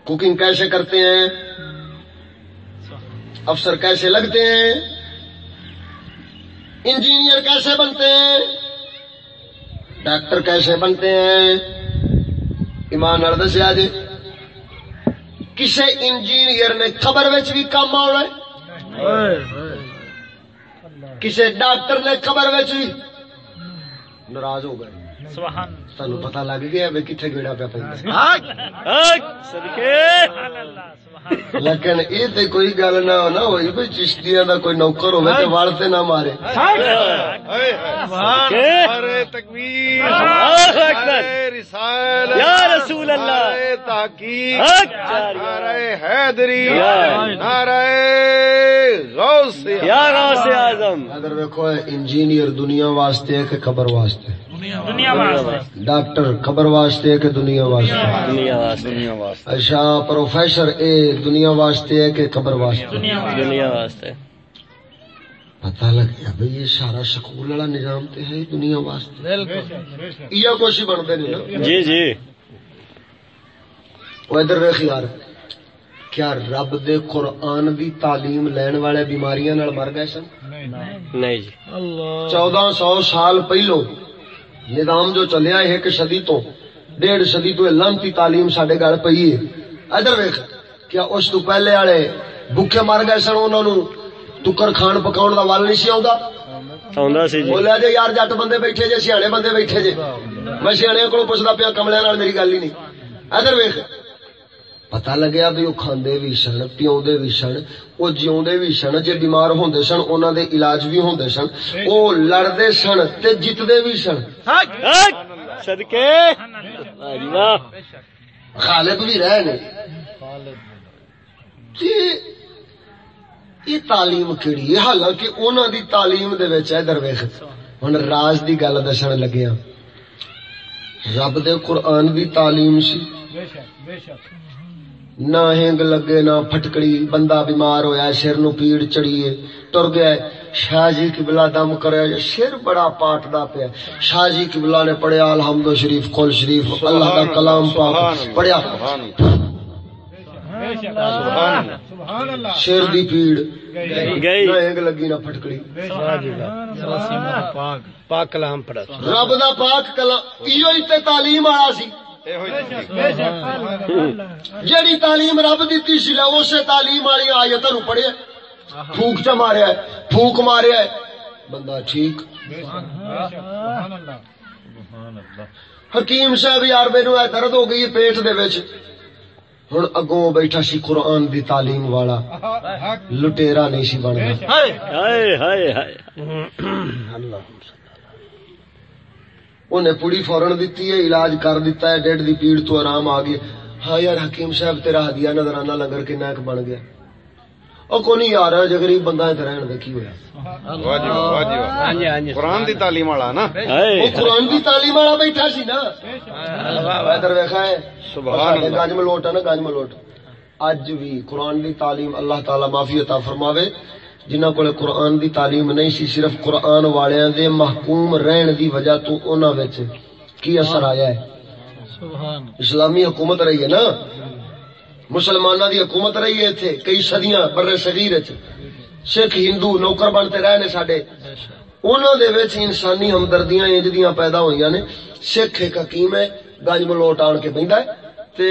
کوکنگ کیسے کرتے ہیں؟ افسر کیسے لگتے ہیں؟ انجینئر کیسے بنتے ہیں؟ ڈاکٹر کیسے بنتے ہیں؟ ایمان نرد سے آج۔ کسی انجینئر نے خبر وچ بھی کام آنا ہے؟ کسی ڈاکٹر نے خبر وچ بھی ناراض ہو گئے۔ سانو پتا لگ گیا بھی کتنے گیڑا پیا پہ لیکن یہ تو کوئی گل نہ نہ ہوئی بھائی چشتیاں دا کوئی نوکر ہوے تے وال تے نہ مارے۔ ارے تکبیر ارے رسالت یا رسول اللہ۔ ارے تحقیق حق نعرہ حیدری نعرہ غوث یا غوث اعظم۔ اگر ویکھو انجینئر دنیا واسطے کہ خبر واسطے۔ ڈاکٹر خبر واسطے ہے کہ دنیا واسطے؟ دنیا واسطے۔ اچھا پروفیسر اے دنیا واسطے ہے کہ خبر واسطے؟ دنیا واسطے۔ پتا لگ گیا بھئی یہ سارا سکول والا نظام تے ہے دنیا واسطے۔ یہ کچھ ہی بنتے نہیں نا۔ جی جی۔ وہ ادھر ویخ یار کیا رب دے قرآن دی تعلیم لین والے بیماریاں نال مر گئے سن؟ نہیں جی۔ چودہ سو سال پہلو نظام جو چلیا ایک صدی تو ڈیڑھ صدی تو لانتی تعلیم سڈے گل پئی ہے۔ ادھر ویخ کیا اس تو پہلے والے بھوکے مر گئے سن انہوں نے ٹکر کھان پکاؤن دا وال نہیں سی آؤں جی۔ بولیا جی یار جٹ بندے بیٹھے جی سیانے بندے بیٹھے جی میں سیانے کو پوچھتا پیا کملے میری گل ہی نہیں۔ ادھر ویک پتا لگیا بھی وہ کھاندے بھی سن پیوندے بھی سن وہ جیوندے بھی سن جے بیمار ہوندے سن انہاں دے علاج بھی ہوندے سن وہ لڑدے سن تے جیتدے بھی سن جی غالب بھی رہے نے یہ تعلیم کیڑی ہے حالانکہ انہاں دی تعلیم دے وچ ادھر ویکھ ہن راز دی گل دسن لگیا رب دے قرآن دی تعلیم سی نہ ہنگ لگے نہ پھٹکڑی بندہ بیمار ہویا سر نو پیڑ چڑیے ٹر گیا۔ شاہ جی قبلہ دم کریا سر بڑا پاٹدا پیا شاہ جی قبلہ نے پڑھیا الحمد شریف قل شریف اللہ دا کلام پاک پڑھیا سر دی پیڑ گئی نہ ہنگ لگی نہ پھٹکڑی پاک کلام پڑھا رب دا پاک کلام ایو ہی تے تعلیم والا سی جیڑی تعلیم رب دیتی سی اسے تعلیم والی آیت نو پڑھیا پھوک چ ماریا ہے پھوک ماریا ہے۔ بندہ ٹھیک۔ حکیم صاحب یار میرے اے درد ہو گئی پیٹ دے وچ۔ ہن اگوں بیٹھا سی قرآن دی تعلیم والا۔ لٹیرا نہیں سی بننا۔ ہائے ہائے ہائے انہیں پوڑی فورن دیتی ہے علاج کر دیتا ہے ڈیڈ دی پیڑ تو آرام آ گیا۔ ہاں یار حکیم صاحب تیرا ہدیہ نظرانہ لنگر کنا ایک بن گیا۔ او کو نہیں یار جے غریب بندہ تے رہن دے کی ہویا؟ واجب واجب۔ قرآن دی تعلیم والا نا۔ قرآن دی تعلیم والا بیٹھا سی نا۔ ادھر ویکھا ہے۔ سبحان اللہ۔ گنج ملوٹ ہے نا گنج ملوٹ۔ اج بھی قرآن دی تعلیم اللہ تعالی معافی عطا فرماوے۔ جنہاں کول قرآن دی تعلیم نہیں سی صرف قرآن والیاں دے محکوم رہن دی وجہ تو انہاں وچ کی اثر آیا ہے؟ اسلامی حکومت رہی ہے نا؟ مسلمانوں دی حکومت رہی ہے اتنے کئی صدیاں بر صغیر وچ۔ سکھ ہندو نوکر بنتے رہے نے ساڈے۔ انہوں دے وچ انسانی ہمدردیاں انج دیاں پیدا ہوئیاں نے۔ سکھ ایک حکیم ہے گنج ملوٹ آن کے بہندا ہے۔ تے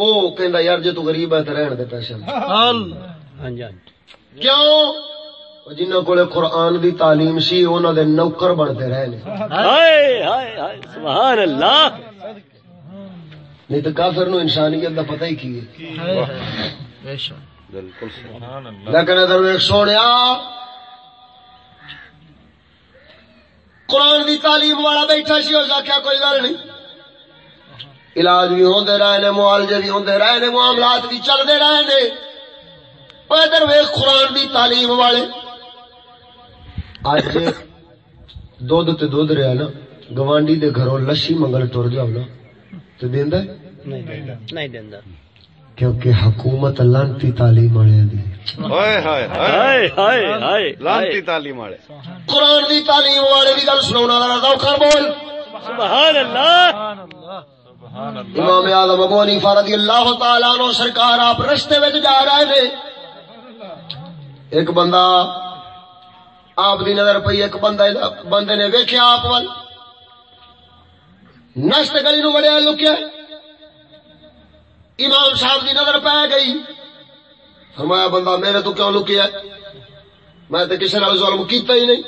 او کہندا یار جے تو غریب ہے تے رہن دے پیسے۔ ہاں جی ہاں جی۔ کیوں؟ جنہوں کو قرآن دی تعلیم سی انہوں دے نوکر بنتے رہے نے۔ ہائے ہائے ہائے سبحان اللہ۔ نہیں تو کافر نو انسانیت دا پتہ ہی کی ہے؟ بالکل لیکن ادھر ویک سونے قرآن دی تعلیم والا بیٹھا سی اس آخیا کوئی گل نہیں۔ علاج بھی ہوندے رہے نے معالجے بھی ہوندے رہے نے معاملات بھی چلتے رہے نے۔ ادھر ویک قرآن دی تعلیم والے۔ اج دودھ تے دودھ رہا نا گوانڈی دے گھروں لسی منگل ٹر جاؤ نا۔ تو دیندا؟ نہیں دیندا۔ نہیں دیندا۔ کیونکہ حکومت لانتی تعلیم والے دی۔ ہائے ہائے ہائے۔ ہائے ہائے ہائے۔ لانتی تعلیم والے۔ قرآن دی تعلیم والے دی گل سناونا ذرا بول۔ سبحان اللہ۔ امام اعظم ابو حنیفہ رضی اللہ تعالی عنہ سرکار آپ رستے وچ جا رہے نے۔ ایک بندہ آپ دی نظر پئی ایک بندہ بندے نے ویکھیا آپ ول نشت گلی نو وڑیا لکیا امام صاحب دی نظر پہ گئی۔ فرمایا بندہ میرے تو کیوں لکیا میں تے کسی نال ظلم کیتا ہی نہیں۔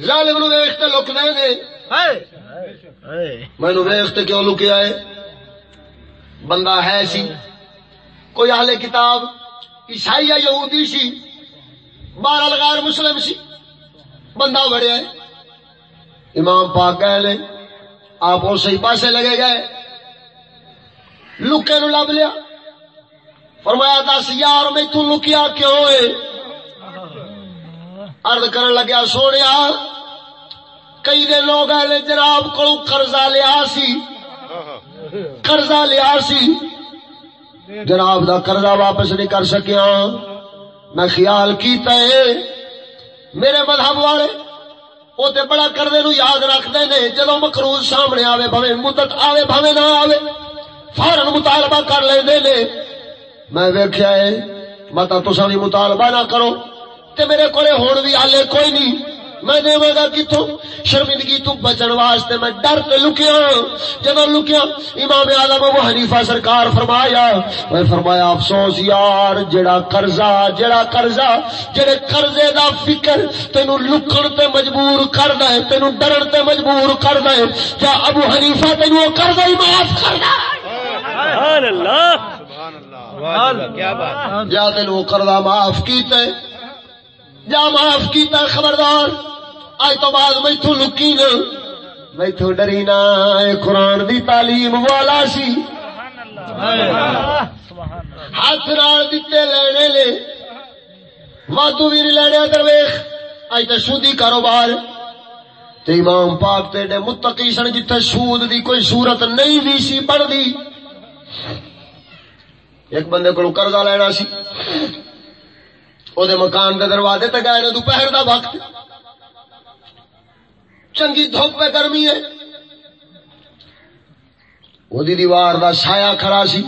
ظالم نو ویکھ تے لک دے۔ نے مینو ویخ کیوں لکیا ہے؟ بندہ ہے سی۔ کوئی اہل کتاب عیسائی یا یہودی سی بارہ لگار مسلم سی۔ بندہ بڑھیا ہے۔ امام پاک گئے نے آپ اسی پاسے لگے گئے۔ لکے نو لب لیا۔ فرمایا، دس یار، میں تو لکیا کیوں ہے؟ ارد کرن لگیا سوڑیا کئی دے لوگ آئے جناب کو قرضہ لیا سی۔ قرضہ لیا سی۔ جناب دا قرضہ واپس نہیں کر سکیا۔ میں خیال کیتا ہے، میرے مذہب والے، وہ تے بڑا کردے نو یاد رکھتے نے جدو مقروض سامنے آوے بھویں، مدت آوے بھویں، نہ آوے فورن مطالبہ کر لیندے نے۔ میں ویکھیا ہے، متا تساں بھی مطالبہ نہ کرو، تے میرے کولے ہون بھی حالے کوئی نہیں۔ میں دے گا کتوں شرمندگی تو بچن واسطے میں ڈر کے لکیا جب لکیا امام آدم ابو حنیفہ سرکار فرمایا میں فرمایا افسوس یار جڑا قرضہ جڑا قرضہ جڑے قرضے دا فکر تینو لکن تے مجبور کر دے تینو ڈرن تے مجبور کر دے کیا ابو حنیفہ تینو قرضہ ہی معاف کر دے سبحان اللہ۔ سبحان اللہ۔ کیا بات۔ جا تینو قرضہ معاف کیتے جا معاف کیتا خبردار۔ اج تو بعد میتھو لکی نہ میتھو ڈری نہ قرآن دی تعلیم والا سی۔ ہاتھ نال دتے لینے لے۔ وادو بھی نہیں لینے درویش اج تے سودی کاروبار۔ تے امام پاک تے ڈے متقی سن جتھے سود دی کوئی صورت نہیں بھی سی بڑھدی ایک بندے کو قرضہ لینا سی۔ او دے مکان دے دروازے تے گئے نے دوپہر دا وقت چنگی دھوپ پہ گرمی ہے او دی دیوار دا سایہ کھڑا سی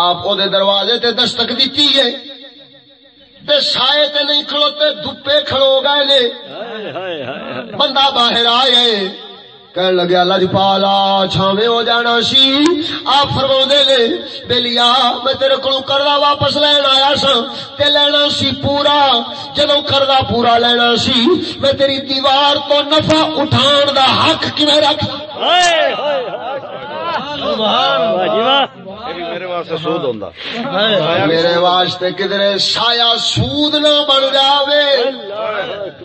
آپ او دے دروازے تے دستک دیتی ہے تے سائے تے نہیں کھڑوتے دھوپے کھڑو گئے نے بندہ باہر آئے کہنے لگے اللہ جی پالا چھاویں ہو جانا سی آپ فرما لے بلیا میں تیرے کو کردہ واپس لینا آیا سا تے لینا سی پورا جدو کردہ پورا لینا سی میں تیری دیوار تو نفع اٹھان دا حق کیویں رکھ میرے واسطے سود ہوندا میرے واسطے کدھر سایہ سود نہ بن جاوے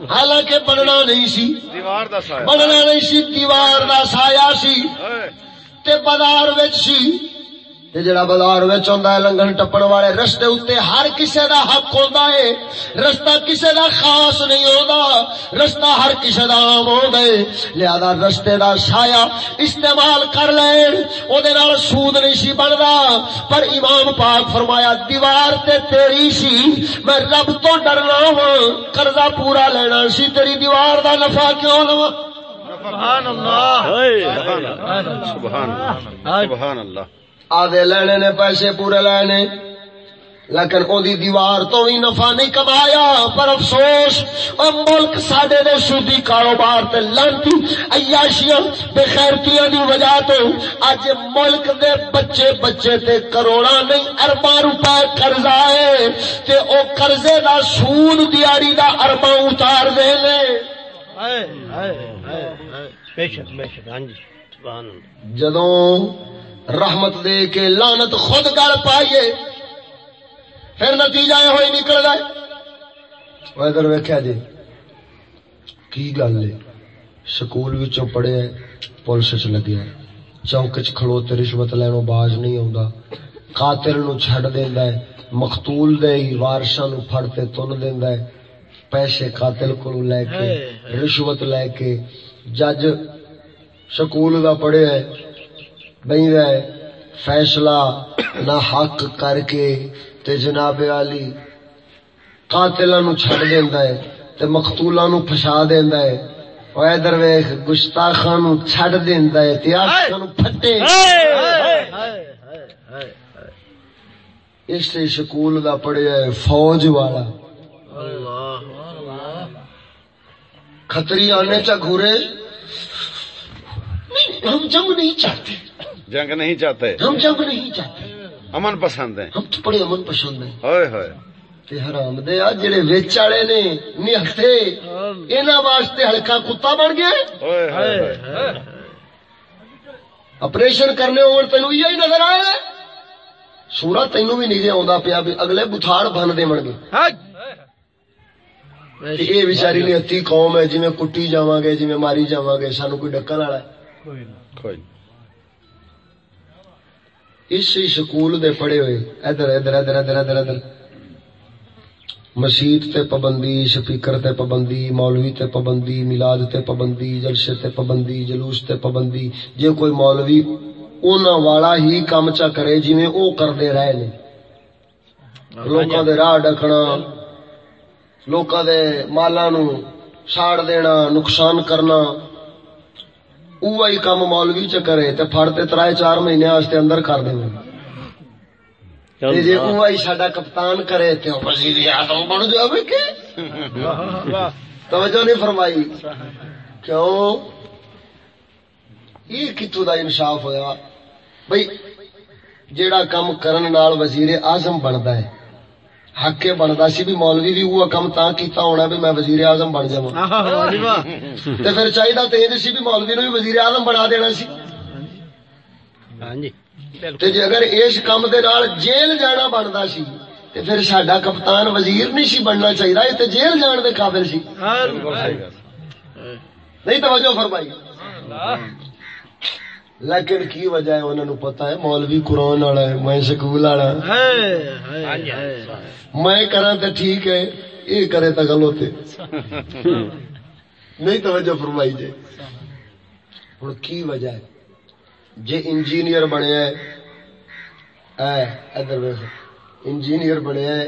حالانکہ بننا نہیں سی دیوار دا نہیں سی دیوار دا سایہ سی ہائے۔ تے بازار وچ سی۔ تے جڑا بازار وچ ہوندا ہے لنگن ٹپن والے رستے اوتے ہر کسے دا حق ہوندا ہے رستہ کسے دا خاص نہیں ہوندا رستہ ہر کسے دا عام ہوندا ہے لہذا رستے دا سایہ استعمال کر لین او دے نال سود نہیں سی بندا پر امام پاک فرمایا دیوار تے تیری سی میں رب تو ڈرنا ہوں قرضہ پورا لینا سی تیری دیوار دا نفع کیوں لواں سبحان اللہ سبحان اللہ سبحان اللہ آدھے لینے نے پیسے پورے لینے۔ لیکن او دی دیوار تو بھی نفع نہیں کمایا پر افسوس۔ او ملک ساڈے دے سودی کاروبار تے لانتی عیاشیاں بے خیرتیاں دی وجہ تو اج ملک دے بچے بچے تے کروڑاں نہیں ارباں روپے قرضہ ہے تے او قرضے دا سود دیاری دا ارباں اتار دے لے۔ بے شک بے شک ہاں جی سبحان اللہ۔ جدوں رحمت دے کے لانت خود گل پائیے۔ پھر نتیجہ ہوئی نکل گئے ادھر ویکیا جی۔ کی گل ہے؟ سکول ہے پولیس چ لگیا چوک چ کھڑوتے رشوت لینو باز نہیں آਉਂدا قاتل نو چھڈ دیندا ہے مقتول دے ہی وارثاں نو پھڑ تے تن دیندا ہے۔ پیسے قاتل کو لے کے رشوت لے کے۔ جج سکول دا پڑھیا ہے ہے۔ فیصلہ نہ حق کر کے تے جناب علی قاتلاں نو چھڈ دیندا ہے تے مقتولاں نو پھسا دیندا ہے۔ او ادھر ویکھ گستاخاں نو چھڈ دیندا ہے تے عاشقاں نو پھٹے۔ اس سے سکول دا پڑھیا ہے فوج والا۔ کھتری آنے چا گھورے۔ ہم جنگ نہیں چاہتے۔ جنگ نہیں چاہتے۔ ہم جنگ نہیں چاہتے۔ امن پسند ہے ہم تو بڑے امن پسند ہیں۔ ہوئے ہوئے۔ تے حرام دے آ جڑے وچ والے نے نہتے انہاں واسطے ہلکا کتا بن گیا ہوئے ہوئے آپریشن کرنے ہون تینوں یہ نظر آیا سورا تینوں بھی نہیں آوندا پیا بھی اگلے بتھاڑ بن دے من گے تے اے بیچاری نے قوم ہے جویں کٹی جاواں گے جویں ماری جاواں گے سانو کوئی ڈکن والا ہے؟ کوئی اسی سکول دے پڑے ہوئے۔ ادھر ادھر ادھر ادھر ادھر ادھر۔ مسیت تے پابندی، سپیکر تے پابندی، مولوی تے پابندی میلاد تے پابندی، جلسے تے پابندی، جلوس تے پابندی۔ جے کوئی مولوی اونا والا ہی کام چا کرے جویں او کردے رہے نے۔ لوکاں دے راہ ڈکنا لوکاں دے مالاں نو ساڑ دینا، نقصان کرنا۔ اوہی کام مولوی چ کرے تے پھڑ تے ترائے چار مہینے واسطے اندر کر دے تے جے اوہی ساڈا کپتان کرے تے وزیر اعظم بن جاوے کہ توجہ نہیں فرمائی۔ کیوں؟ یہ کتوں دا انصاف ہویا؟ بھئی جیڑا کام کرن نال وزیر اعظم بندا ہے۔ حق بندا سی بھی مولوی بھی وہ کام تاں کیتا ہونا بھی میں وزیر اعظم بن جاواں۔ تے پھر چاہیدا تے یہ سی بھی مولوی نو بھی وزیر اعظم بنا دینا سی۔ ہاں جی۔ تے جے اگر اس کام دے نال جیل جانا بندا سی تے پھر ساڈا کپتان وزیر نہیں سی بننا چاہیدا یہ تے جیل جان دے قابل سی۔ گل نہیں توجہ فرمائی۔ لیکن کی وجہ ہے انہوں پتا ہے؟ مولوی قرآن والا ہے میں سکول والا ہاں۔ جی میں کرا تو ٹھیک ہے یہ کرے تو غلط ہے نہیں توجہ فرمائی جی ہوں کی وجہ ہے؟ جے انجینئر بنیا ہے اے ادھر انجینئر بنیا ہے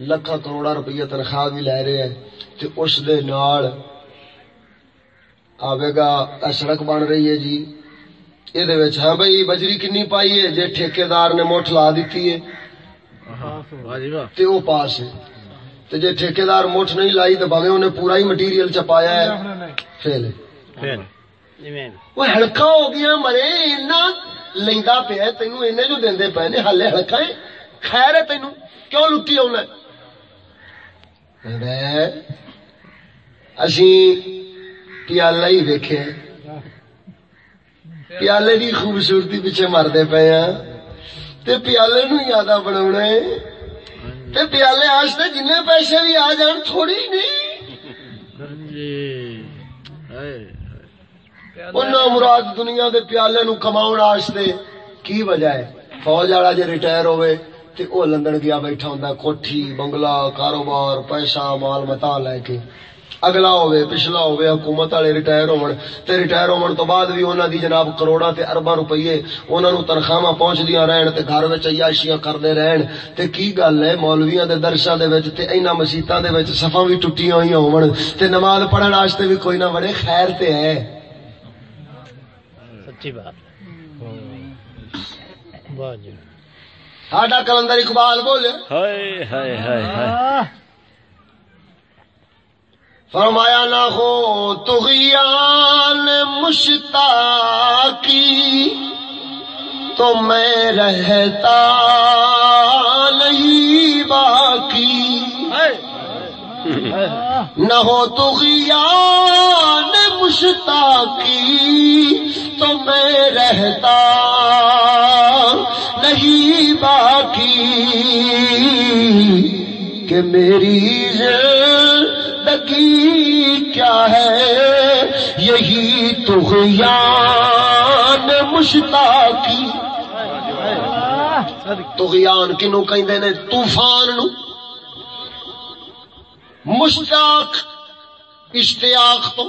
لکھاں کروڑا روپیہ تنخواہ بھی لے رہے ہیں تے اس دے نال آوے گا سڑک بن رہی ہے جی۔ یہ ہاں بھائی بجری کنی پائی ہے جے ٹھیکیدار نے مٹھ لا دیتی ہے تے وہ پاس ہے تے جے ٹھیکیدار مٹھ نہیں لائی تو بھاوے انہیں پورا ہی مٹیریل چپایا ہے فیل ہے جی وہ ہلکا ہو گیا مرے اینا لیندا پیا تینوں اینے جو دیندے پے نے ہلے ہلکا ہے خیر ہے تینوں کیوں لٹی آنا اسی پیالہ ہی ویکھے پیالے دی خوبصورتی پیچھے مردے پے ہاں تے پیالے نو یادہ بناونا ہے۔ تے پیالے واسطے جن پیسے بھی آ جان تھوڑی نہیں۔ انہاں مراد دنیا دے پیالے نو کماؤن واسطے کی وجہ ہے؟ فوج والا جے ریٹائر ہوئے تے او لندن گیا بیٹھا ہوندا، کوٹھی، بنگلہ، کاروبار، پیسہ، مال متا لے کے۔ اگلا ہوئے پچھلا ہوئے حکومت والے ریٹائر ہون تے ریٹائر ہون تو بعد بھی انہاں دی جناب کروڑاں تے ارباں روپیے انہاں نو تنخواہاں پہنچدیاں رہن تے گھر وچ عیاشیاں کردے رہن۔ تے کی گل ہے مولویاں دے درساں دے وچ تے انہاں مسجداں دے وچ صفاں بھی ٹٹیاں ہوئیاں ہون تے نماز پڑھن واسطے بھی کوئی نہ بڑے خیر تے ہے۔ سچی بات۔ واہ جی۔ ساڈا کلندر اقبال بولے۔ ہائے ہائے ہائے ہائے۔ فرمایا نہ ہو تغیان مشتاقی تو میں رہتا نہیں باقی۔ نہ ہو تغیان مشتاقی تو میں رہتا نہیں باقی۔ کہ میری زندگی کیا ہے؟ یہی تغیان مشتاقی تغیان کنو کہندے نے؟ طوفان نو مشتاق اشتیاق تو،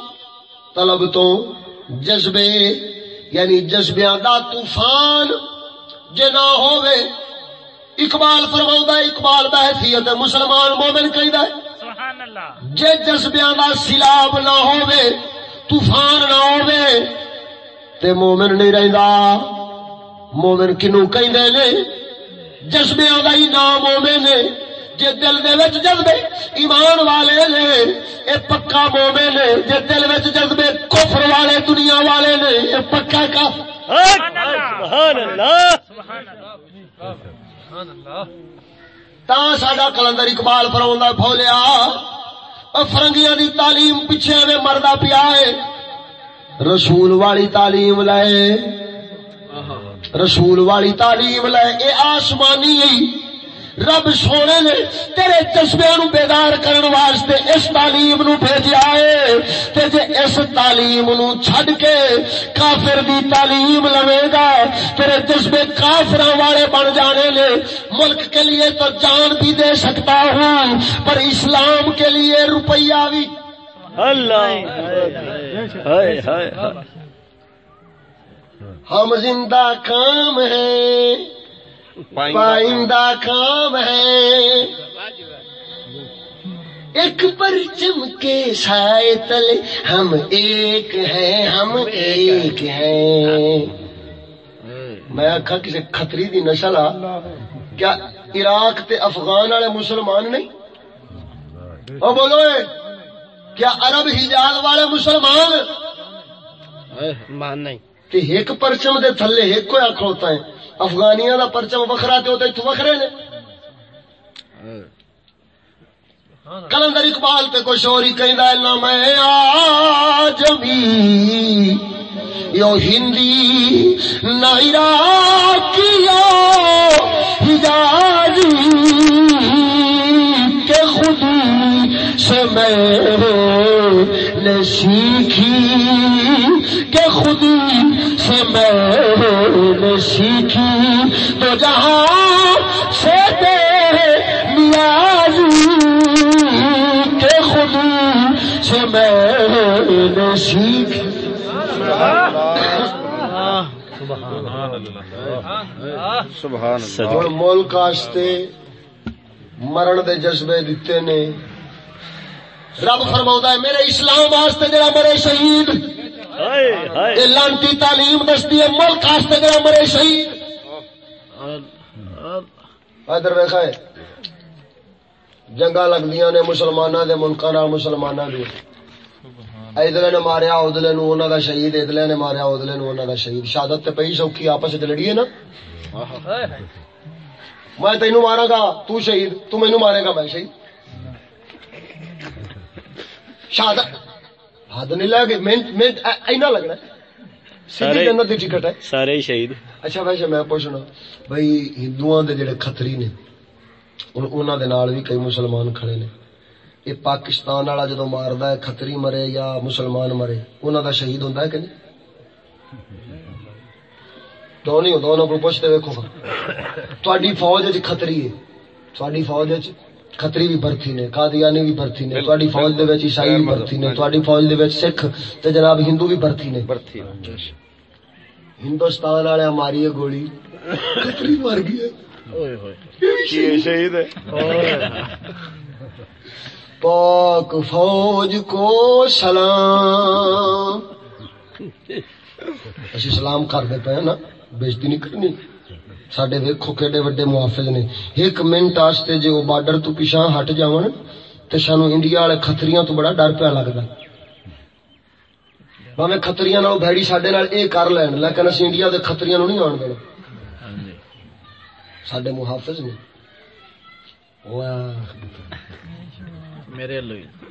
طلب تو، جذبے یعنی جذبیاں دا طوفان جے نہ ہووے، اقبال فرماؤں اقبال بحثیت مسلمان مومن کہیں ہے۔ جے جذبیاں دا سیلاب نہ ہووے طوفان نہ ہووے تے مومن نہیں رہندا۔ مومن کنو کہندے نے؟ جذبیاں دا ہی نام مومن ہے جے دل دے وچ جذبے ایمان والے نے۔ اے پکا مومن ہے جے دل وچ جذبے کفر والے دنیا والے نے۔ اے پکا کا۔ سبحان اللہ۔ تا ساڈا کلندر اقبال فرماوندا بھولیا او فرنگیاں دی تعلیم پیچھے میں مردا پیا ہے رسول والی تعلیم لے رسول والی تعلیم لے اے آسمانی ہی رب سونے نے تیرے جذبے نو بیدار کرن واسطے اس تعلیم نو بھیجیا ہے۔ تے جے اس تعلیم نو چھڈ کے کافر دی تعلیم لوے گا تیرے جذبے کافراں والے بن جانے نے۔ ملک کے لیے تو جان بھی دے سکتا ہوں پر اسلام کے لیے روپیہ بھی۔ اللہ۔ ہائے ہائے۔ ہم زندہ کام ہیں۔ پائندہ کام ہے۔ ایک پرچم کے سائے تلے ہم ایک ہیں ہم ایک ہیں۔ میں آخا کسی کھتری دی نسل آ کیا عراق تے افغان والے مسلمان نہیں؟ او بولو اے کیا عرب حجاز والے مسلمان؟ مان نہیں۔ کہ ایک پرچم دے تھلے ایک کوئی کھڑوتا ہے۔ افغانیاں دا پرچم وکھرا تے تے وکھرے نے۔ کلندر اقبال تے کوئی شوری کہندا ہے، نہ میں آجمی یو ہندی، نہ عراقیو حجازی کہ خود سے میں نے سیکھی کہ خود سے میں نے سیکھی۔ تو جہاں سے تیرے نیازی کہ خود سے میں نے سیکھی۔ سبحان اللہ۔ اور ملک آستے مرن دے جذبے دیتے نے۔ رب فرماؤں ہے میرے اسلام واسطے جڑا مرے شہید یہ لانتی تعلیم دستی ہے، ملک واسطے جڑا مرے شہید۔ ادھر ویکھا ہے جنگا لگدیاں نے مسلماناں دے ملکاں نال مسلماناں دے ادلے نے ماریا ادلے نو انہاں دا شہید ادلے نے ماریا ادلے نو انہاں دا شہید۔ شہادت تے پئی سوکھی، آپس وچ لڑی ہے نا؟ میں تینوں ماراں گا، تو شہید، تو مینوں مارے گا میں شہید۔ شہادت حد نہیں لے گے منٹ منٹ اینا لگنا ہے۔ سیدھی سارے- جنت دی ٹکٹ ہے۔ سارے ہی شہید۔ اچھا ویسے میں پوچھنا بھائی ہندوؤں دے جڑے کھتری نے ان- انہاں دے نال بھی کئی مسلمان کھڑے نے۔ یہ پاکستان والا جدو ماردا ہے کھتری مرے یا مسلمان مرے انہاں دا شہید ہوندا ہے کہ نہیں؟ کیوں نہیں ہوندا انہاں کو پوچھتے ویکھو۔ تہاڈی فوج وچ کھتری ہے تہاڈی فوج وچ کھتری بھی برتی نے قادیانی بھی برتی نے تہاڈی فوج دے وچ عیسائی بھی برتی نے تہاڈی فوج دے وچ سکھ تے جناب ہندو بھی برتی نے برتھی ہندوستان والے ماری ہے گولی کھتری مر گئی ہے شہید ہے پاک فوج کو سلام اسی سلام کرتے پے نا بےزتی نہیں کرنی سڈے ویکو کہڑے وڈے محافظ نے ایک منٹ واسطے جے وہ بارڈر تو پیچھا ہٹ جاون تے سانو انڈیا والے کھتریاں تو بڑا ڈر پیا لگتا بھاوے کھتریاں نال بھڑی سڈے نال اے کر لین لیکن اسی انڈیا دے کھتریاں نو نہیں آن دینا سڈے محافظ نے میرے لوگ